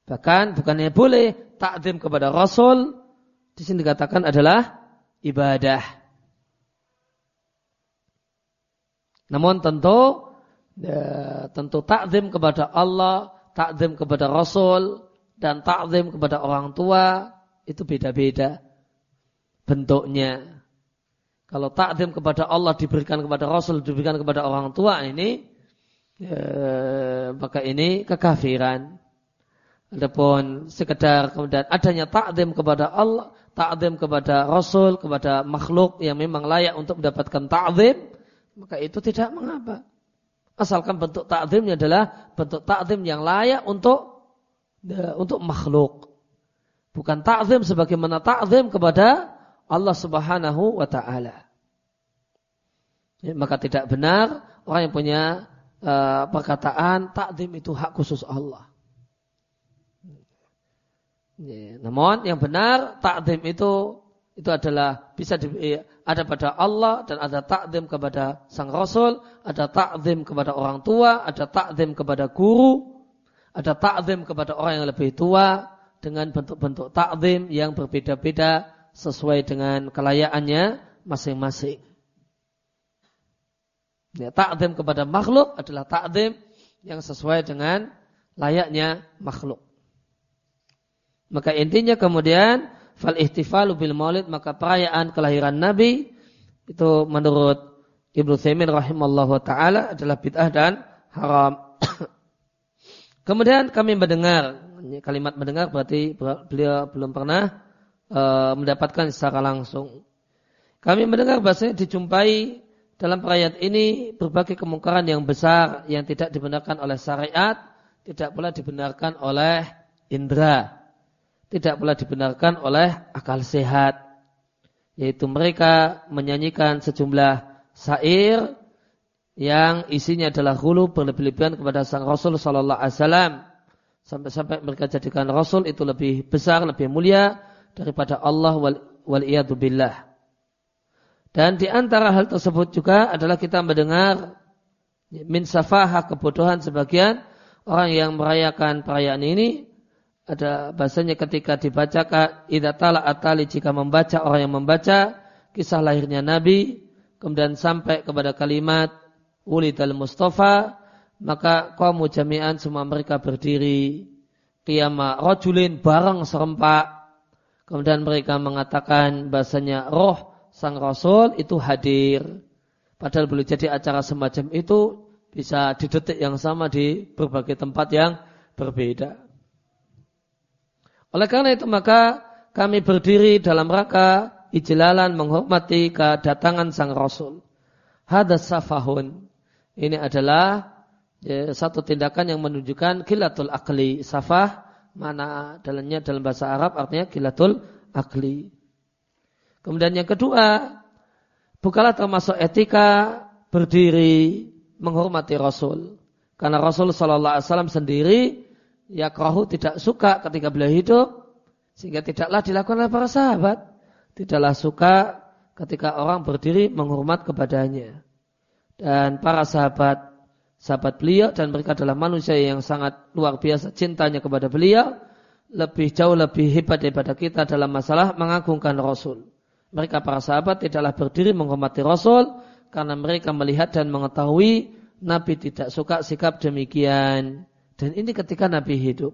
Bahkan bukannya boleh takdim kepada rasul di sini dikatakan adalah ibadah. Namun tentu ya, tentu takdim kepada Allah, takdim kepada rasul dan takdim kepada orang tua itu beda-beda bentuknya. Kalau takdim kepada Allah diberikan kepada Rasul, diberikan kepada orang tua ini, eh, maka ini kekafiran. Adapun sekedar kemudian adanya takdim kepada Allah, takdim kepada Rasul, kepada makhluk yang memang layak untuk mendapatkan takdim, maka itu tidak mengapa. Asalkan bentuk takdimnya adalah bentuk takdim yang layak untuk eh, untuk makhluk. Bukan takzim sebagaimana takzim kepada Allah Subhanahu wa taala. Ya, maka tidak benar orang yang punya uh, perkataan takdim itu hak khusus Allah. Ya, namun yang benar takdim itu itu adalah bisa di, eh, ada pada Allah dan ada takdim kepada sang Rasul, ada takdim kepada orang tua, ada takdim kepada guru, ada takdim kepada orang yang lebih tua dengan bentuk-bentuk takdim yang berbeda-beda sesuai dengan kelayaannya masing-masing. Ya, takdim kepada makhluk adalah takdim yang sesuai dengan layaknya makhluk. Maka intinya kemudian fal ihtifalu bil maulid maka perayaan kelahiran Nabi itu menurut Ibnu Taimin rahimallahu taala adalah bid'ah dan haram. kemudian kami mendengar kalimat mendengar berarti beliau belum pernah uh, mendapatkan secara langsung. Kami mendengar bahasanya dijumpai dalam perayaan ini berbagai kemungkaran yang besar yang tidak dibenarkan oleh syariat, tidak pula dibenarkan oleh indera, tidak pula dibenarkan oleh akal sehat. Yaitu mereka menyanyikan sejumlah syair yang isinya adalah hulu berlebih-lebihan kepada sang Rasul Sallallahu Alaihi Wasallam sampai-sampai mereka jadikan Rasul itu lebih besar, lebih mulia daripada Allah wal, wal billah. Dan di antara hal tersebut juga adalah kita mendengar min safaha kebodohan sebagian orang yang merayakan perayaan ini ada bahasanya ketika dibacakan idza tala atali jika membaca orang yang membaca kisah lahirnya Nabi kemudian sampai kepada kalimat ulidal mustafa maka kaum jami'an semua mereka berdiri qiyama rajulin bareng serempak Kemudian mereka mengatakan bahasanya roh sang rasul itu hadir. Padahal boleh jadi acara semacam itu bisa di detik yang sama di berbagai tempat yang berbeda. Oleh karena itu maka kami berdiri dalam rangka ijlalan menghormati kedatangan sang rasul. Hadas safahun. Ini adalah ya, satu tindakan yang menunjukkan kilatul akli. Safah mana dalamnya dalam bahasa Arab artinya kilatul akli. Kemudian yang kedua, bukalah termasuk etika berdiri menghormati Rasul. Karena Rasul Shallallahu Alaihi Wasallam sendiri ya kerahu tidak suka ketika beliau hidup sehingga tidaklah dilakukan oleh para sahabat. Tidaklah suka ketika orang berdiri menghormat kepadanya. Dan para sahabat sahabat beliau dan mereka adalah manusia yang sangat luar biasa cintanya kepada beliau lebih jauh lebih hebat daripada kita dalam masalah mengagungkan Rasul. Mereka para sahabat tidaklah berdiri menghormati Rasul karena mereka melihat dan mengetahui Nabi tidak suka sikap demikian. Dan ini ketika Nabi hidup.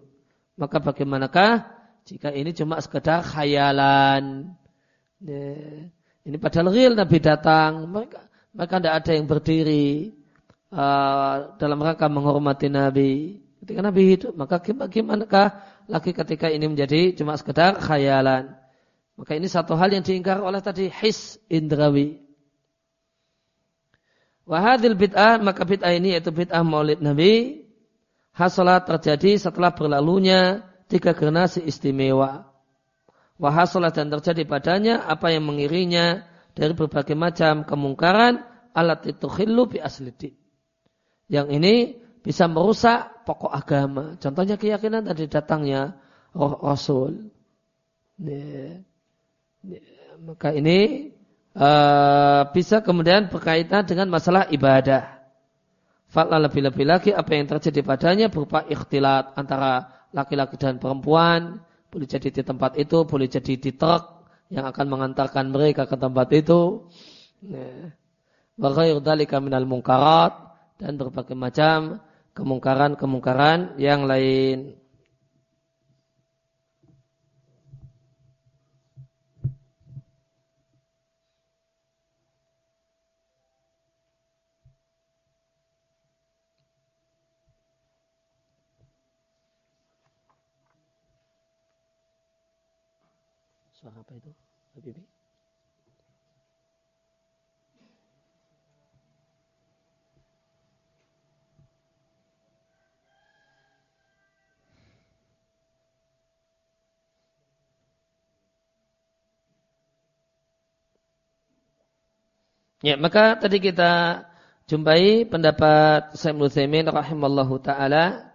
Maka bagaimanakah jika ini cuma sekedar khayalan? Ya. Ini padahal real Nabi datang, mereka mereka tidak ada yang berdiri uh, dalam rangka menghormati Nabi. Ketika Nabi hidup, maka bagaimanakah lagi ketika ini menjadi cuma sekedar khayalan? Maka ini satu hal yang diingkar oleh tadi his indrawi. Wahadil bid'ah, maka bid'ah ini yaitu bid'ah maulid Nabi. Hasolat terjadi setelah berlalunya tiga generasi istimewa. Wahasolat dan terjadi padanya apa yang mengirinya dari berbagai macam kemungkaran alat itu khilu bi aslidin. Yang ini bisa merusak pokok agama. Contohnya keyakinan tadi datangnya roh Rasul. Maka ini uh, bisa kemudian berkaitan dengan masalah ibadah. Fatlah lebih-lebih lagi apa yang terjadi padanya berupa ikhtilat antara laki-laki dan perempuan, boleh jadi di tempat itu, boleh jadi di truk yang akan mengantarkan mereka ke tempat itu. Wa dalika minal mungkarat dan berbagai macam kemungkaran-kemungkaran yang lain. Suara apa itu? Habibie? Ya, maka tadi kita jumpai pendapat Sayyid Utsaimin rahimallahu taala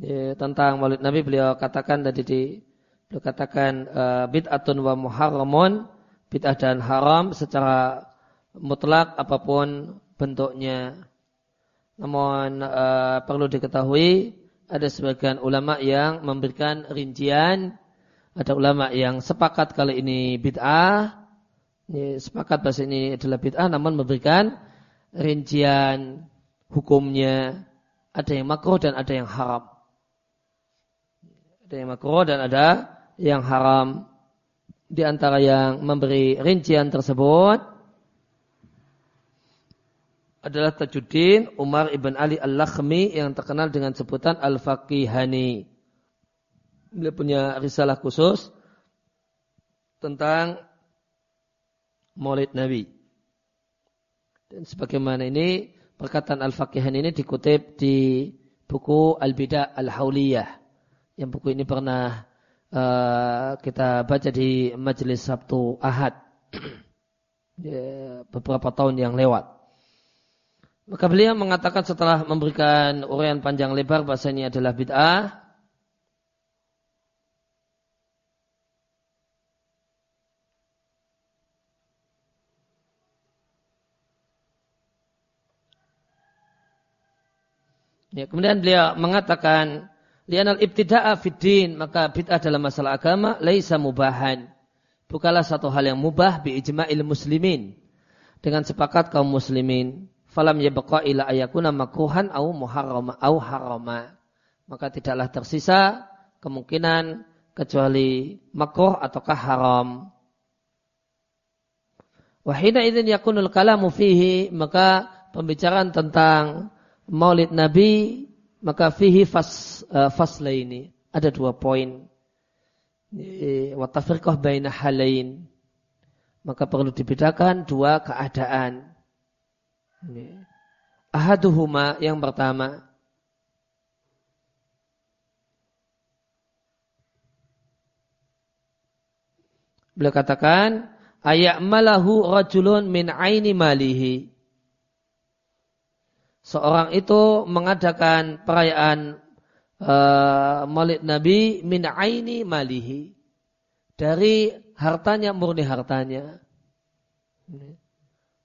ya, tentang Maulid Nabi beliau katakan tadi di Beliau katakan uh, bid'atun wa muharramun, bid'ah dan haram secara mutlak apa pun bentuknya. Namun uh, perlu diketahui ada sebagian ulama yang memberikan rincian, ada ulama yang sepakat kalau ini bid'ah, ini sepakat bahasa ini adalah bid'ah, namun memberikan rincian hukumnya. Ada yang makruh dan ada yang haram. Ada yang makruh dan ada yang haram di antara yang memberi rincian tersebut adalah Tajuddin Umar ibn Ali Al-Lakhmi yang terkenal dengan sebutan Al-Faqihani. Beliau punya risalah khusus tentang Maulid Nabi. Dan sebagaimana ini perkataan Al-Faqihani ini dikutip di buku Al-Bidah Al-Hauliyah. Yang buku ini pernah uh, kita baca di majelis Sabtu Ahad beberapa tahun yang lewat. Maka beliau mengatakan setelah memberikan uraian panjang lebar bahasa ini adalah bid'ah. Ya, kemudian beliau mengatakan Lianal ibtida'a fiddin, maka bid'ah dalam masalah agama laisa mubahan. Bukanlah satu hal yang mubah bi ijma'il muslimin. Dengan sepakat kaum muslimin. Falam yabqa ila ayakuna makruhan au muharrama au harama. Maka tidaklah tersisa kemungkinan kecuali makruh ataukah haram. Wahina idzin yakunul kalamu fihi maka pembicaraan tentang maulid Nabi maka fihi fas uh, ini ada dua poin. Watafirqah baina halain. Maka perlu dibedakan dua keadaan. Ahaduhuma yang pertama. Beliau katakan ayak malahu rajulun min aini malihi seorang itu mengadakan perayaan uh, Maulid Nabi min aini malihi. Dari hartanya murni hartanya.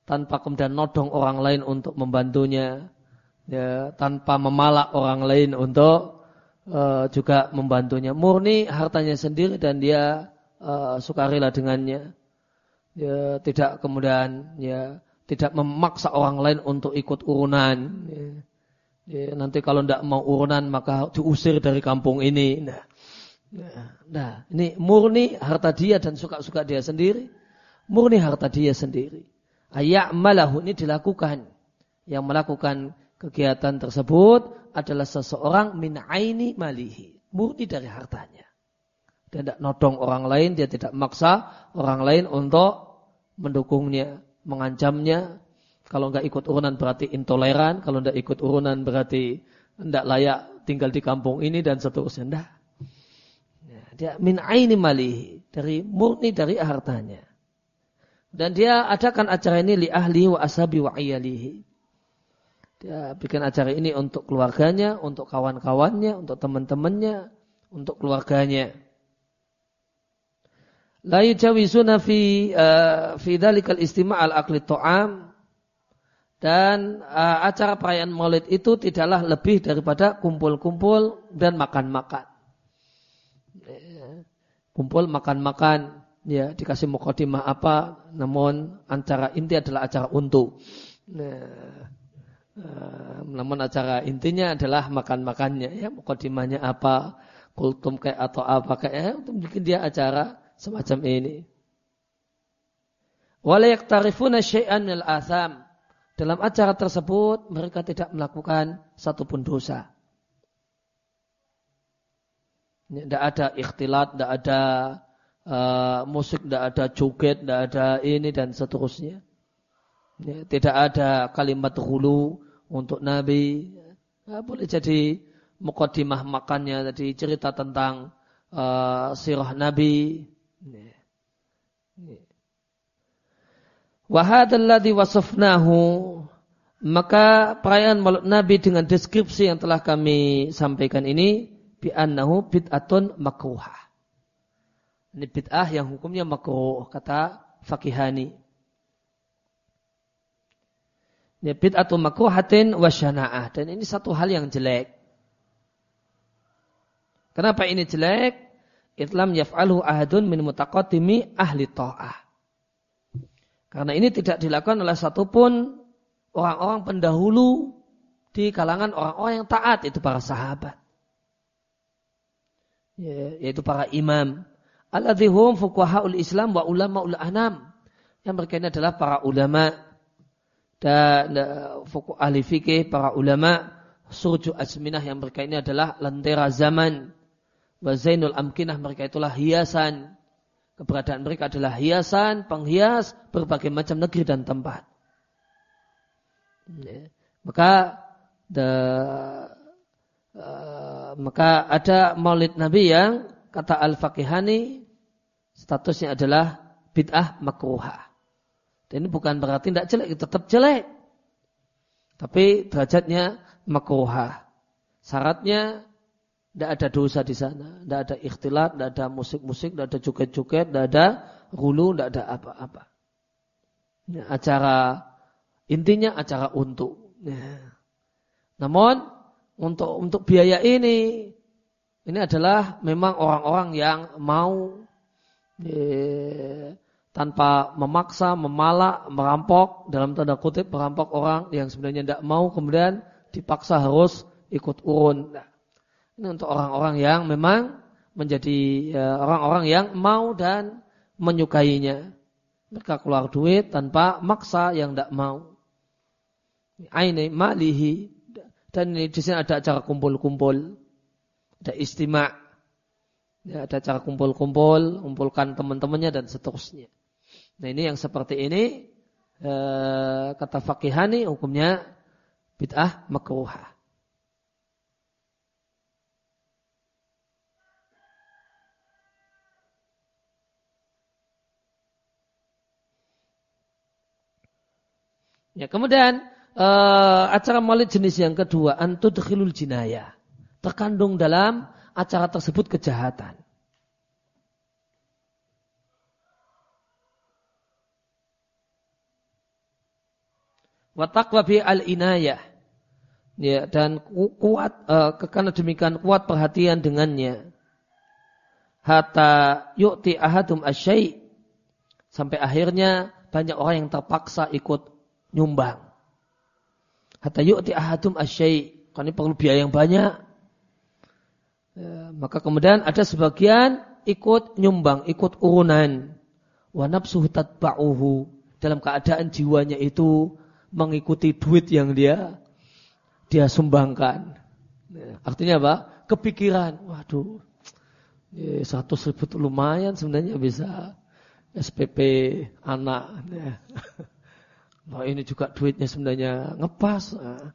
Tanpa kemudian nodong orang lain untuk membantunya. Ya, tanpa memalak orang lain untuk uh, juga membantunya. Murni hartanya sendiri dan dia uh, sukarela dengannya. Ya, tidak kemudian ya tidak memaksa orang lain untuk ikut urunan. Ya. Ya, nanti kalau tidak mau urunan maka diusir dari kampung ini. Nah, nah, ini murni harta dia dan suka-suka dia sendiri. Murni harta dia sendiri. Ayak malahu ini dilakukan. Yang melakukan kegiatan tersebut adalah seseorang min aini malihi. Murni dari hartanya. Dia tidak nodong orang lain, dia tidak maksa orang lain untuk mendukungnya, mengancamnya, kalau nggak ikut urunan berarti intoleran. Kalau nggak ikut urunan berarti tidak layak tinggal di kampung ini dan seterusnya. Tidak. Ya, dia min aini malihi. Dari murni dari hartanya. Dan dia adakan acara ini li ahli wa ashabi wa ayalihi. Dia bikin acara ini untuk keluarganya, untuk kawan-kawannya, untuk teman-temannya, untuk keluarganya. La yujawizuna fi uh, fi dalikal istima' al akli ta'am dan uh, acara perayaan maulid itu tidaklah lebih daripada kumpul-kumpul dan makan-makan. Kumpul makan-makan, ya dikasih mukadimah apa, namun acara inti adalah acara untuk. Nah, uh, namun acara intinya adalah makan-makannya, ya mukadimahnya apa, kultum kayak atau apa kayak, ya, untuk bikin dia acara semacam ini. Walayak tarifuna syai'an al atham dalam acara tersebut mereka tidak melakukan satupun dosa. Tidak ada ikhtilat, tidak ada uh, musik, tidak ada joget, tidak ada ini dan seterusnya. Ya, tidak ada kalimat hulu untuk Nabi. Ya, boleh jadi mukadimah makannya, tadi cerita tentang uh, sirah Nabi. Wahadalladhi wasafnahu maka perayaan Maulid Nabi dengan deskripsi yang telah kami sampaikan ini bi'annahu bid'atun makruhah. Ini bid'ah yang hukumnya makruh kata fakihani. Ini bid'atun makruhatin wasyana'ah dan ini satu hal yang jelek. Kenapa ini jelek? Islam yaf'alu ahadun min mutaqaddimi ahli ta'ah. Karena ini tidak dilakukan oleh satupun orang-orang pendahulu di kalangan orang-orang yang taat itu para sahabat. Ya, yaitu para imam. Aladzihum fuqahaul Islam wa ulama ul anam. Yang ini adalah para ulama dan uh, ahli fikih, para ulama surju azminah yang ini adalah lentera zaman. Wa zainul amkinah mereka itulah hiasan Keberadaan mereka adalah hiasan, penghias berbagai macam negeri dan tempat. Ya. Maka the, uh, maka ada maulid Nabi yang kata Al-Faqihani statusnya adalah bid'ah makruhah. Dan ini bukan berarti tidak jelek, tetap jelek. Tapi derajatnya makruhah. Syaratnya tidak ada dosa di sana. Tidak ada ikhtilat, tidak ada musik-musik, tidak ada joget-joget, tidak ada hulu, tidak ada apa-apa. Ya, acara intinya acara untuk. Ya. Namun untuk untuk biaya ini ini adalah memang orang-orang yang mau ya, tanpa memaksa, memalak, merampok dalam tanda kutip merampok orang yang sebenarnya tidak mau kemudian dipaksa harus ikut urun. Nah, ini untuk orang-orang yang memang menjadi ya, orang-orang ya, yang mau dan menyukainya. Mereka keluar duit tanpa maksa yang tidak mau. Aini malihi dan di sini ada acara kumpul-kumpul, ada istimak, ya, ada acara kumpul-kumpul, kumpulkan teman-temannya dan seterusnya. Nah ini yang seperti ini eh, kata fakihani hukumnya bid'ah makruhah. Ya, kemudian uh, acara maulid jenis yang kedua antudkhilul jinayah. Terkandung dalam acara tersebut kejahatan. Watakwa bi al inayah. Ya, dan kuat uh, karena demikian kuat perhatian dengannya. Hatta yu'ti ahadum asyai sampai akhirnya banyak orang yang terpaksa ikut nyumbang. Hatta yu'ti ahadum asyai ini perlu biaya yang banyak. Ya, maka kemudian ada sebagian ikut nyumbang, ikut urunan. Wa nafsuhu tatba'uhu. Dalam keadaan jiwanya itu mengikuti duit yang dia dia sumbangkan. Ya, artinya apa? Kepikiran, waduh, ya, seratus ribu lumayan sebenarnya bisa SPP anak. Ya. Nah ini juga duitnya sebenarnya ngepas. Nah.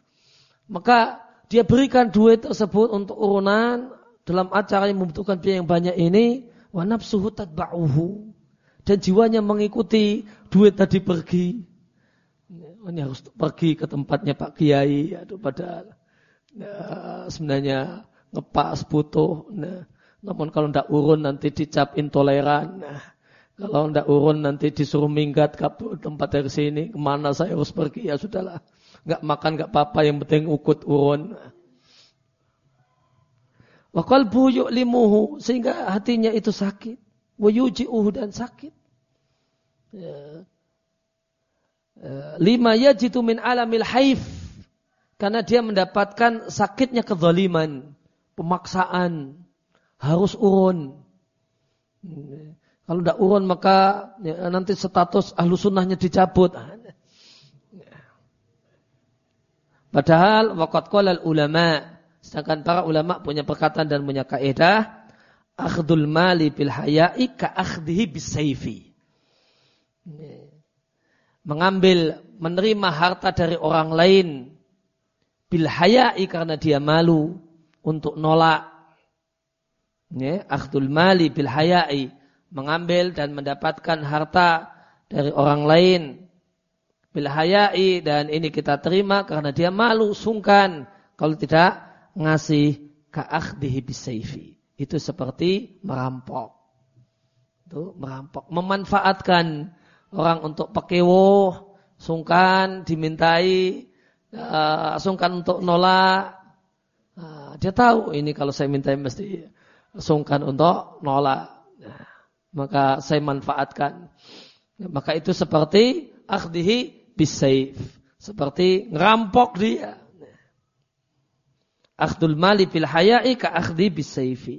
Maka dia berikan duit tersebut untuk urunan dalam acara yang membutuhkan biaya yang banyak ini. Wa nafsuhu tadba'uhu. Dan jiwanya mengikuti duit tadi pergi. Ini harus pergi ke tempatnya Pak Kiai. Aduh pada ya, sebenarnya ngepas butuh. Nah, namun kalau tidak urun nanti dicap intoleran. Nah, kalau tidak urun nanti disuruh minggat ke tempat dari sini. Ke mana saya harus pergi? Ya sudahlah. Nggak makan nggak apa-apa. Yang penting ukut urun. Wakal buyuk limuhu. Sehingga hatinya itu sakit. Wayuji'uhu dan sakit. Ya. ya. Lima yajitu min alamil haif. Karena dia mendapatkan sakitnya kezaliman. Pemaksaan. Harus urun. Kalau tidak urun maka ya, nanti status ahlu sunnahnya dicabut. Padahal wakat kolal ulama. Sedangkan para ulama punya perkataan dan punya kaidah. Akhdul mali bil haya'i ka akhdihi bisayfi. Mengambil, menerima harta dari orang lain. Bil haya'i karena dia malu. Untuk nolak. Ya, akhdul mali bil haya'i mengambil dan mendapatkan harta dari orang lain. Bilhayai dan ini kita terima karena dia malu sungkan. Kalau tidak ngasih ka'akhdihi bisayfi. Itu seperti merampok. Itu merampok. Memanfaatkan orang untuk pakewo sungkan dimintai uh, sungkan untuk nolak. Uh, dia tahu ini kalau saya minta mesti sungkan untuk nolak maka saya manfaatkan. Maka itu seperti akhdihi bisayf. Seperti ngerampok dia. Akhdul mali fil haya'i ka akhdi bisayfi.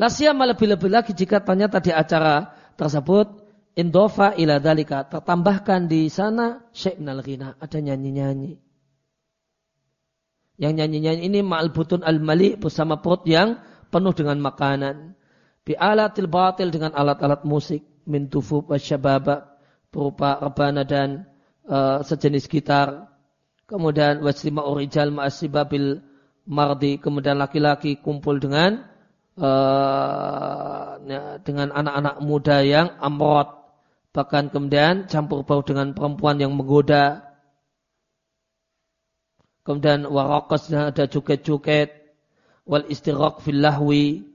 Lasiyama lebih-lebih lagi jika ternyata di acara tersebut indofa ila dalika tertambahkan di sana syekh minal ada nyanyi-nyanyi. Yang nyanyi-nyanyi ini ma'al butun al-mali bersama perut yang penuh dengan makanan bi alatil batil dengan alat-alat musik min tufub wasyababa berupa rebana dan uh, sejenis gitar. Kemudian waslima urijal ma'asibabil mardi. Kemudian laki-laki kumpul dengan uh, dengan anak-anak muda yang amrot bahkan kemudian campur bau dengan perempuan yang menggoda. Kemudian warokas dan ada juket-juket wal istiraq fil lahwi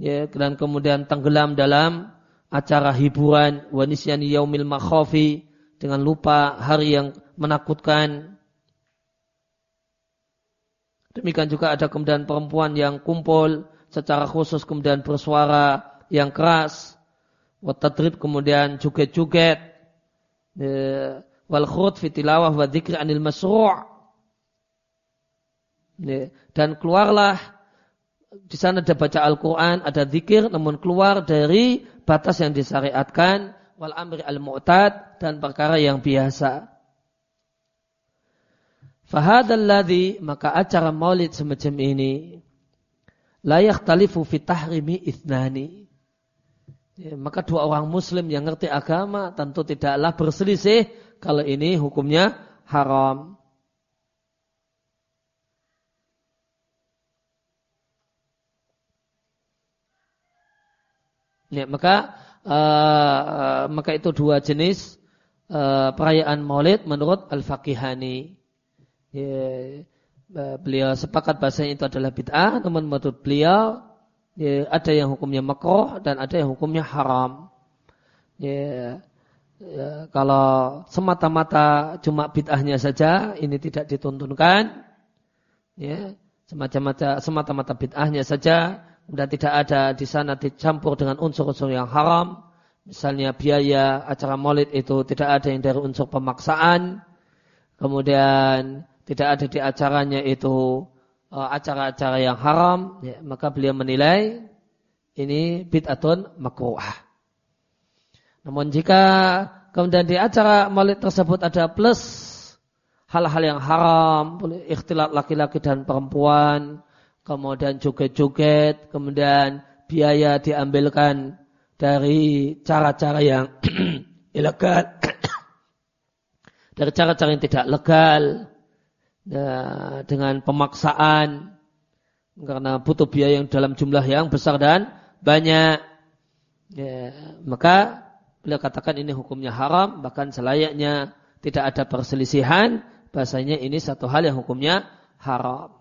ya, dan kemudian tenggelam dalam acara hiburan wanisyani yaumil makhofi dengan lupa hari yang menakutkan. Demikian juga ada kemudian perempuan yang kumpul secara khusus kemudian bersuara yang keras. Watadrib kemudian juget-juget. Ya, wal khut fitilawah wa dzikri anil masru' ya, dan keluarlah di sana ada baca Al-Quran, ada zikir, namun keluar dari batas yang disyariatkan, wal amri al-mu'tad, dan perkara yang biasa. Fahadalladhi, maka acara maulid semacam ini, layak talifu fitahrimi ithnani. Ya, maka dua orang muslim yang ngerti agama tentu tidaklah berselisih kalau ini hukumnya haram. Ya, maka uh, maka itu dua jenis uh, perayaan Maulid menurut Al-Faqihani. Ya, beliau sepakat bahasanya itu adalah bid'ah, namun menurut beliau ya, ada yang hukumnya makruh dan ada yang hukumnya haram. Ya, ya, kalau semata-mata cuma bid'ahnya saja ini tidak dituntunkan. Ya, semata-mata semata-mata bid'ahnya saja dan tidak ada di sana dicampur dengan unsur-unsur yang haram. Misalnya biaya acara maulid itu tidak ada yang dari unsur pemaksaan. Kemudian tidak ada di acaranya itu uh, acara-acara yang haram, ya, maka beliau menilai ini bid'atun makruhah. Namun jika kemudian di acara maulid tersebut ada plus hal-hal yang haram, ikhtilat laki-laki dan perempuan, kemudian joget-joget, kemudian biaya diambilkan dari cara-cara yang ilegal, dari cara-cara yang tidak legal, ya, dengan pemaksaan, karena butuh biaya yang dalam jumlah yang besar dan banyak, ya, maka beliau katakan ini hukumnya haram, bahkan selayaknya tidak ada perselisihan, bahasanya ini satu hal yang hukumnya haram.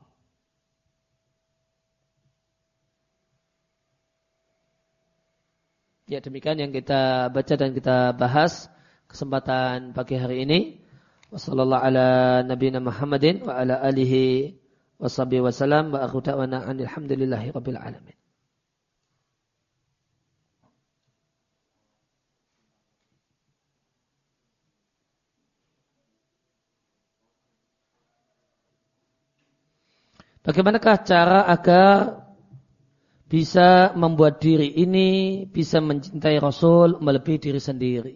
Ya demikian yang kita baca dan kita bahas kesempatan pagi hari ini. Wassallallahu ala nabiyina Muhammadin wa ala alihi washabihi wasallam wa akhu da'wana alhamdulillahi rabbil alamin. Bagaimanakah cara agar bisa membuat diri ini bisa mencintai Rasul melebihi diri sendiri.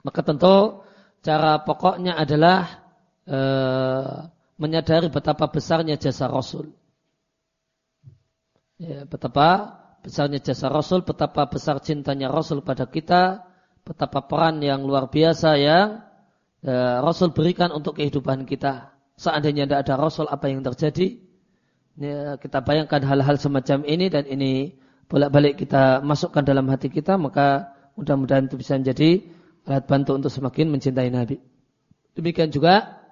Maka tentu cara pokoknya adalah e, menyadari betapa besarnya jasa Rasul. Ya, betapa besarnya jasa Rasul, betapa besar cintanya Rasul pada kita, betapa peran yang luar biasa yang e, Rasul berikan untuk kehidupan kita seandainya tidak ada Rasul apa yang terjadi? Ya, kita bayangkan hal-hal semacam ini dan ini bolak-balik kita masukkan dalam hati kita maka mudah-mudahan itu bisa menjadi alat bantu untuk semakin mencintai Nabi. Demikian juga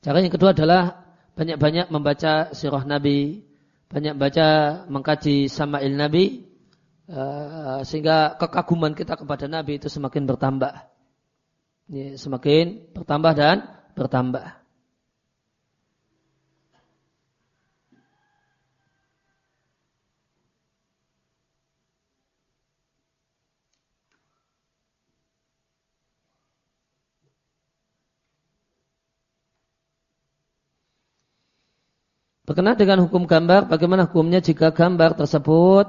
cara yang kedua adalah banyak-banyak membaca sirah Nabi, banyak baca mengkaji sama'il Nabi eh, sehingga kekaguman kita kepada Nabi itu semakin bertambah. semakin bertambah dan bertambah. Berkenaan dengan hukum gambar, bagaimana hukumnya jika gambar tersebut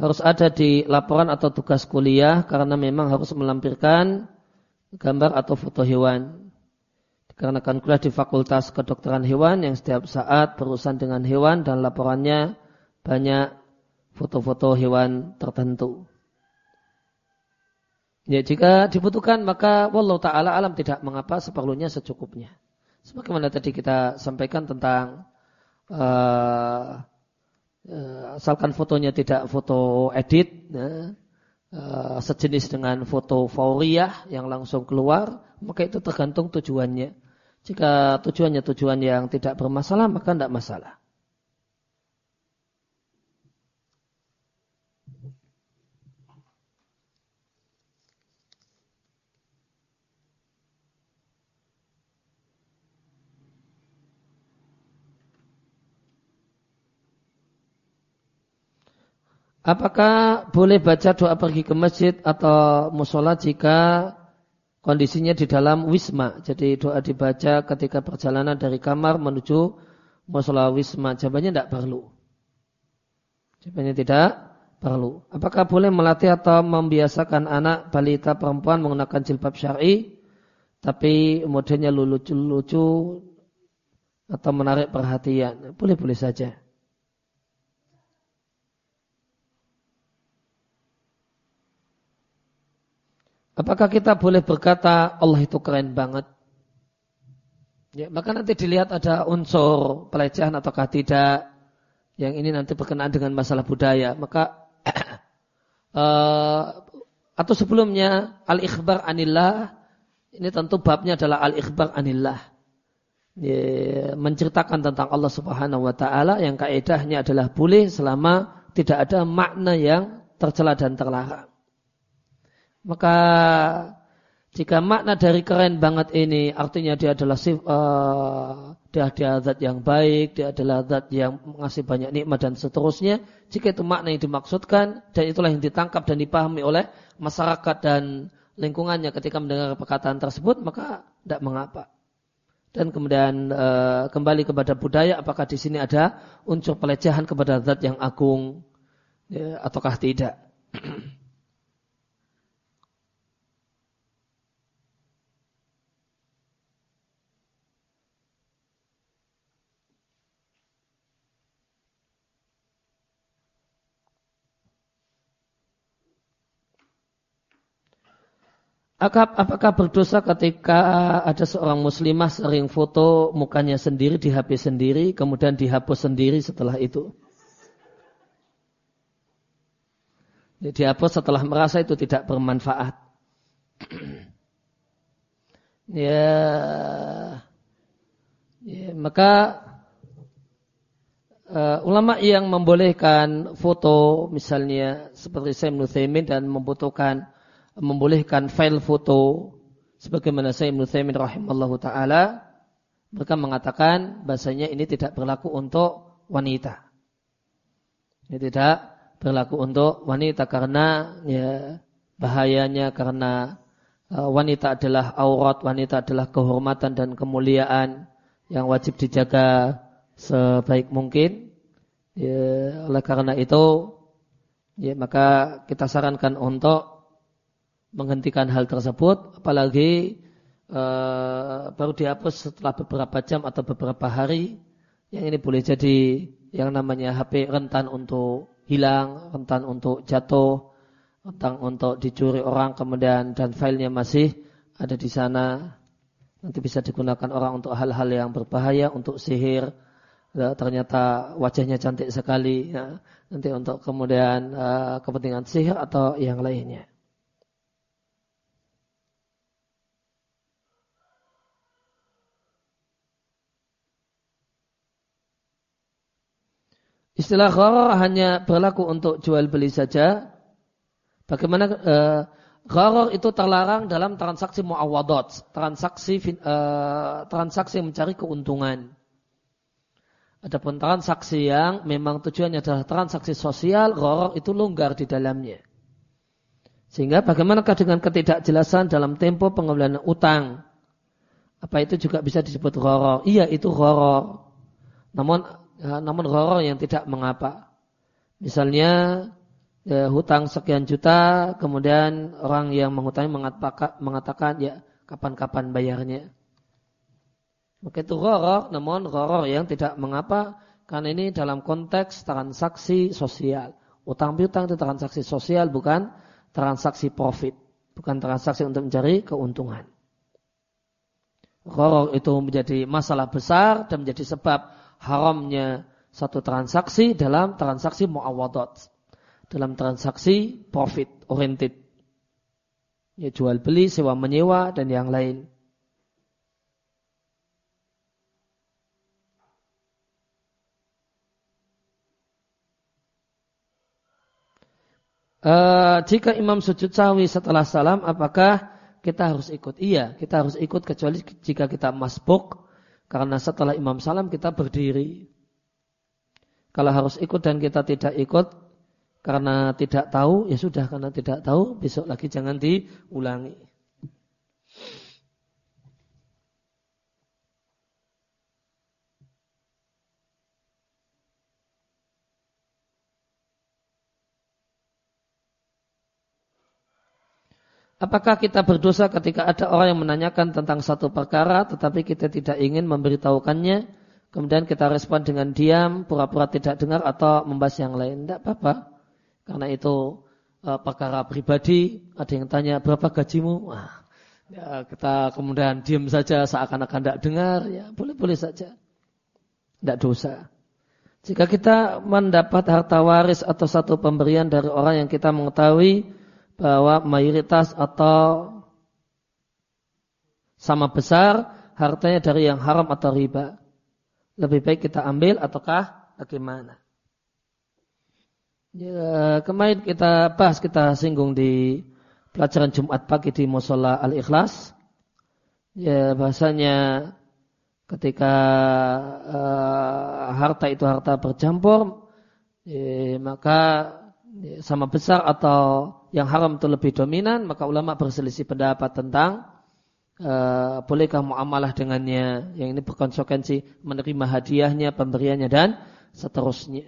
harus ada di laporan atau tugas kuliah karena memang harus melampirkan gambar atau foto hewan. Dikarenakan kuliah di Fakultas Kedokteran Hewan yang setiap saat berurusan dengan hewan dan laporannya banyak foto-foto hewan tertentu. Ya, jika dibutuhkan maka wallahu taala alam tidak mengapa seperlunya secukupnya. Sebagaimana tadi kita sampaikan tentang uh, asalkan fotonya tidak foto edit, uh, sejenis dengan foto fauriyah yang langsung keluar, maka itu tergantung tujuannya. Jika tujuannya tujuan yang tidak bermasalah, maka tidak masalah. Apakah boleh baca doa pergi ke masjid atau musola jika kondisinya di dalam wisma? Jadi doa dibaca ketika perjalanan dari kamar menuju musola wisma. Jawabannya tidak perlu. Jawabannya tidak perlu. Apakah boleh melatih atau membiasakan anak balita perempuan menggunakan jilbab syari, tapi modelnya lucu-lucu atau menarik perhatian? Boleh-boleh saja. Apakah kita boleh berkata Allah itu keren banget? Ya, maka nanti dilihat ada unsur pelecehan ataukah tidak yang ini nanti berkenaan dengan masalah budaya. Maka uh, atau sebelumnya al-ikhbar anillah ini tentu babnya adalah al-ikhbar anillah. Ya, menceritakan tentang Allah Subhanahu wa taala yang kaidahnya adalah boleh selama tidak ada makna yang tercela dan terlarang. Maka jika makna dari keren banget ini artinya dia adalah uh, dia adalah zat yang baik, dia adalah zat yang mengasih banyak nikmat dan seterusnya. Jika itu makna yang dimaksudkan dan itulah yang ditangkap dan dipahami oleh masyarakat dan lingkungannya ketika mendengar perkataan tersebut maka tidak mengapa. Dan kemudian e, kembali kepada budaya apakah di sini ada unsur pelecehan kepada zat yang agung ya, ataukah tidak. Apakah berdosa ketika ada seorang muslimah sering foto mukanya sendiri di HP sendiri, kemudian dihapus sendiri setelah itu? Dihapus setelah merasa itu tidak bermanfaat. ya, ya maka uh, ulama yang membolehkan foto misalnya seperti Sayyid Nuthimin dan membutuhkan membolehkan file foto sebagaimana saya Ibnu Taimin rahimallahu taala mereka mengatakan bahasanya ini tidak berlaku untuk wanita. Ini tidak berlaku untuk wanita karena ya bahayanya karena uh, wanita adalah aurat, wanita adalah kehormatan dan kemuliaan yang wajib dijaga sebaik mungkin. Ya, oleh karena itu ya maka kita sarankan untuk menghentikan hal tersebut, apalagi uh, baru dihapus setelah beberapa jam atau beberapa hari. Yang ini boleh jadi yang namanya HP rentan untuk hilang, rentan untuk jatuh, rentan untuk dicuri orang, kemudian dan filenya masih ada di sana. Nanti bisa digunakan orang untuk hal-hal yang berbahaya, untuk sihir. Ya, ternyata wajahnya cantik sekali. Ya. Nanti untuk kemudian uh, kepentingan sihir atau yang lainnya. Istilah gharar hanya berlaku untuk jual beli saja. Bagaimana uh, gharar itu terlarang dalam transaksi muawadat, transaksi uh, transaksi mencari keuntungan. Adapun transaksi yang memang tujuannya adalah transaksi sosial, gharar itu longgar di dalamnya. Sehingga bagaimanakah dengan ketidakjelasan dalam tempo pengembalian utang? Apa itu juga bisa disebut gharar? Iya, itu gharar. Namun ya, namun ghoror yang tidak mengapa. Misalnya ya, hutang sekian juta, kemudian orang yang mengutangi mengatakan, ya kapan-kapan bayarnya. Maka itu ghoror, namun ghoror yang tidak mengapa karena ini dalam konteks transaksi sosial. Utang piutang itu transaksi sosial bukan transaksi profit, bukan transaksi untuk mencari keuntungan. Ghoror itu menjadi masalah besar dan menjadi sebab haramnya satu transaksi dalam transaksi muawadat. Dalam transaksi profit oriented. Ya, jual beli, sewa menyewa, dan yang lain. Uh, jika imam sujud sahwi setelah salam, apakah kita harus ikut? Iya, kita harus ikut kecuali jika kita masbuk karena setelah imam salam kita berdiri. Kalau harus ikut dan kita tidak ikut karena tidak tahu, ya sudah karena tidak tahu, besok lagi jangan diulangi. Apakah kita berdosa ketika ada orang yang menanyakan tentang satu perkara tetapi kita tidak ingin memberitahukannya kemudian kita respon dengan diam, pura-pura tidak dengar atau membahas yang lain? Tidak apa-apa. Karena itu uh, perkara pribadi, ada yang tanya berapa gajimu? Wah, ya, kita kemudian diam saja seakan-akan tidak dengar, ya boleh-boleh saja. Tidak dosa. Jika kita mendapat harta waris atau satu pemberian dari orang yang kita mengetahui bahwa mayoritas atau sama besar hartanya dari yang haram atau riba. Lebih baik kita ambil ataukah bagaimana? Ya, kemarin kita bahas, kita singgung di pelajaran Jumat pagi di Musola Al-Ikhlas. Ya, bahasanya ketika uh, harta itu harta bercampur, ya, maka ya, sama besar atau yang haram itu lebih dominan, maka ulama berselisih pendapat tentang uh, bolehkah muamalah dengannya. Yang ini berkonsekuensi menerima hadiahnya, pemberiannya dan seterusnya.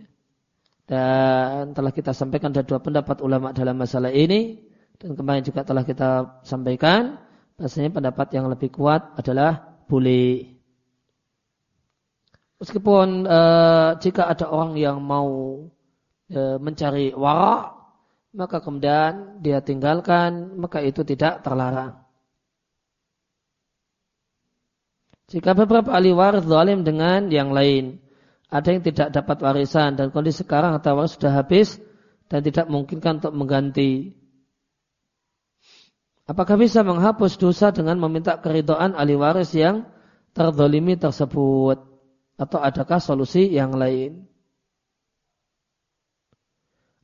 Dan telah kita sampaikan ada dua pendapat ulama dalam masalah ini. Dan kemarin juga telah kita sampaikan. Bahasanya pendapat yang lebih kuat adalah boleh. Meskipun e, jika ada orang yang mau e, mencari wara, maka kemudian dia tinggalkan, maka itu tidak terlarang. Jika beberapa ahli waris zalim dengan yang lain, ada yang tidak dapat warisan dan kondisi sekarang atau waris sudah habis dan tidak memungkinkan untuk mengganti. Apakah bisa menghapus dosa dengan meminta keridoan ahli waris yang terzolimi tersebut? Atau adakah solusi yang lain?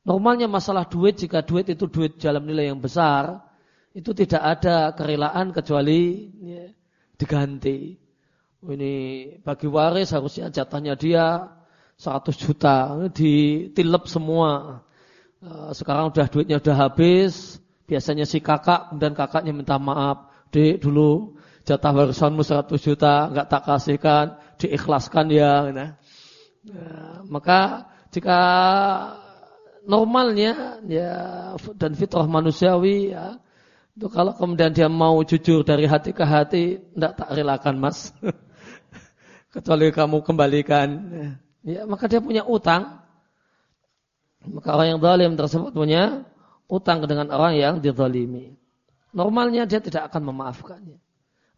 Normalnya masalah duit, jika duit itu duit dalam nilai yang besar, itu tidak ada kerelaan kecuali ya, diganti. Ini bagi waris harusnya jatahnya dia 100 juta, ditilep semua. Eh, sekarang udah duitnya udah habis, biasanya si kakak, kemudian kakaknya minta maaf, dek dulu jatah warisanmu 100 juta, nggak tak kasihkan, diikhlaskan ya. Nah. Ya, maka jika normalnya ya dan fitrah manusiawi ya, itu kalau kemudian dia mau jujur dari hati ke hati, tidak tak relakan mas. kecuali kamu kembalikan. Ya, maka dia punya utang. Maka orang yang zalim tersebut punya utang dengan orang yang dizalimi. Normalnya dia tidak akan memaafkannya.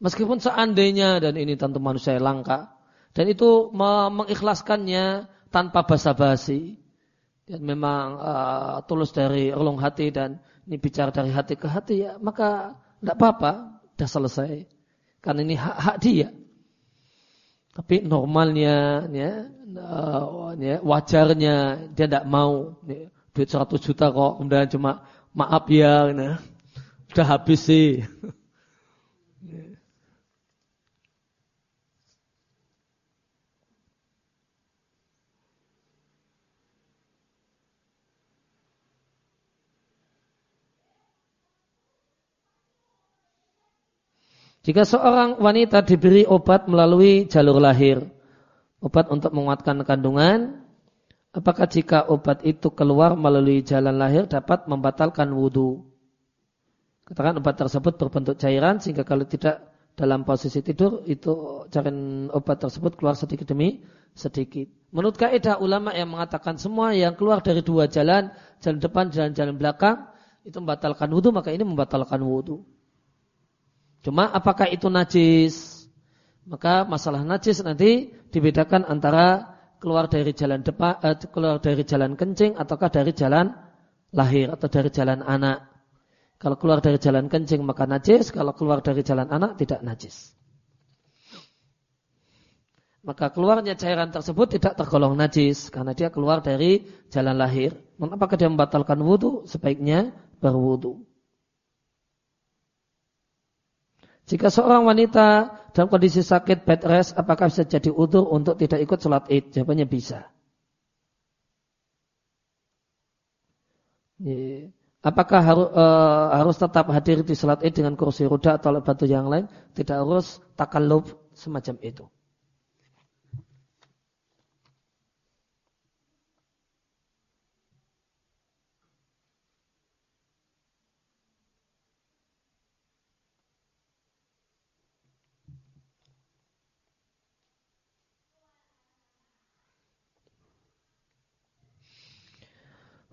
Meskipun seandainya dan ini tentu manusia yang langka dan itu mengikhlaskannya tanpa basa-basi dan memang uh, tulus dari relung hati dan ini bicara dari hati ke hati ya maka tidak apa-apa sudah selesai. Karena ini hak, hak dia. Tapi normalnya, ya, uh, ya wajarnya dia tidak mau. Ya, duit 100 juta kok, kemudian cuma maaf ya, nah, sudah habis sih. Jika seorang wanita diberi obat melalui jalur lahir, obat untuk menguatkan kandungan, apakah jika obat itu keluar melalui jalan lahir dapat membatalkan wudhu? Katakan obat tersebut berbentuk cairan sehingga kalau tidak dalam posisi tidur itu cairan obat tersebut keluar sedikit demi sedikit. Menurut kaidah ulama yang mengatakan semua yang keluar dari dua jalan, jalan depan, jalan-jalan belakang, itu membatalkan wudhu, maka ini membatalkan wudhu. Cuma apakah itu najis? Maka masalah najis nanti dibedakan antara keluar dari jalan depan, eh, keluar dari jalan kencing ataukah dari jalan lahir atau dari jalan anak. Kalau keluar dari jalan kencing maka najis, kalau keluar dari jalan anak tidak najis. Maka keluarnya cairan tersebut tidak tergolong najis karena dia keluar dari jalan lahir. Apakah dia membatalkan wudhu? Sebaiknya berwudhu. Jika seorang wanita dalam kondisi sakit bed rest, apakah bisa jadi udur untuk tidak ikut sholat id? Jawabannya bisa. Apakah harus, uh, harus tetap hadir di sholat id dengan kursi roda atau batu yang lain? Tidak harus takalub semacam itu.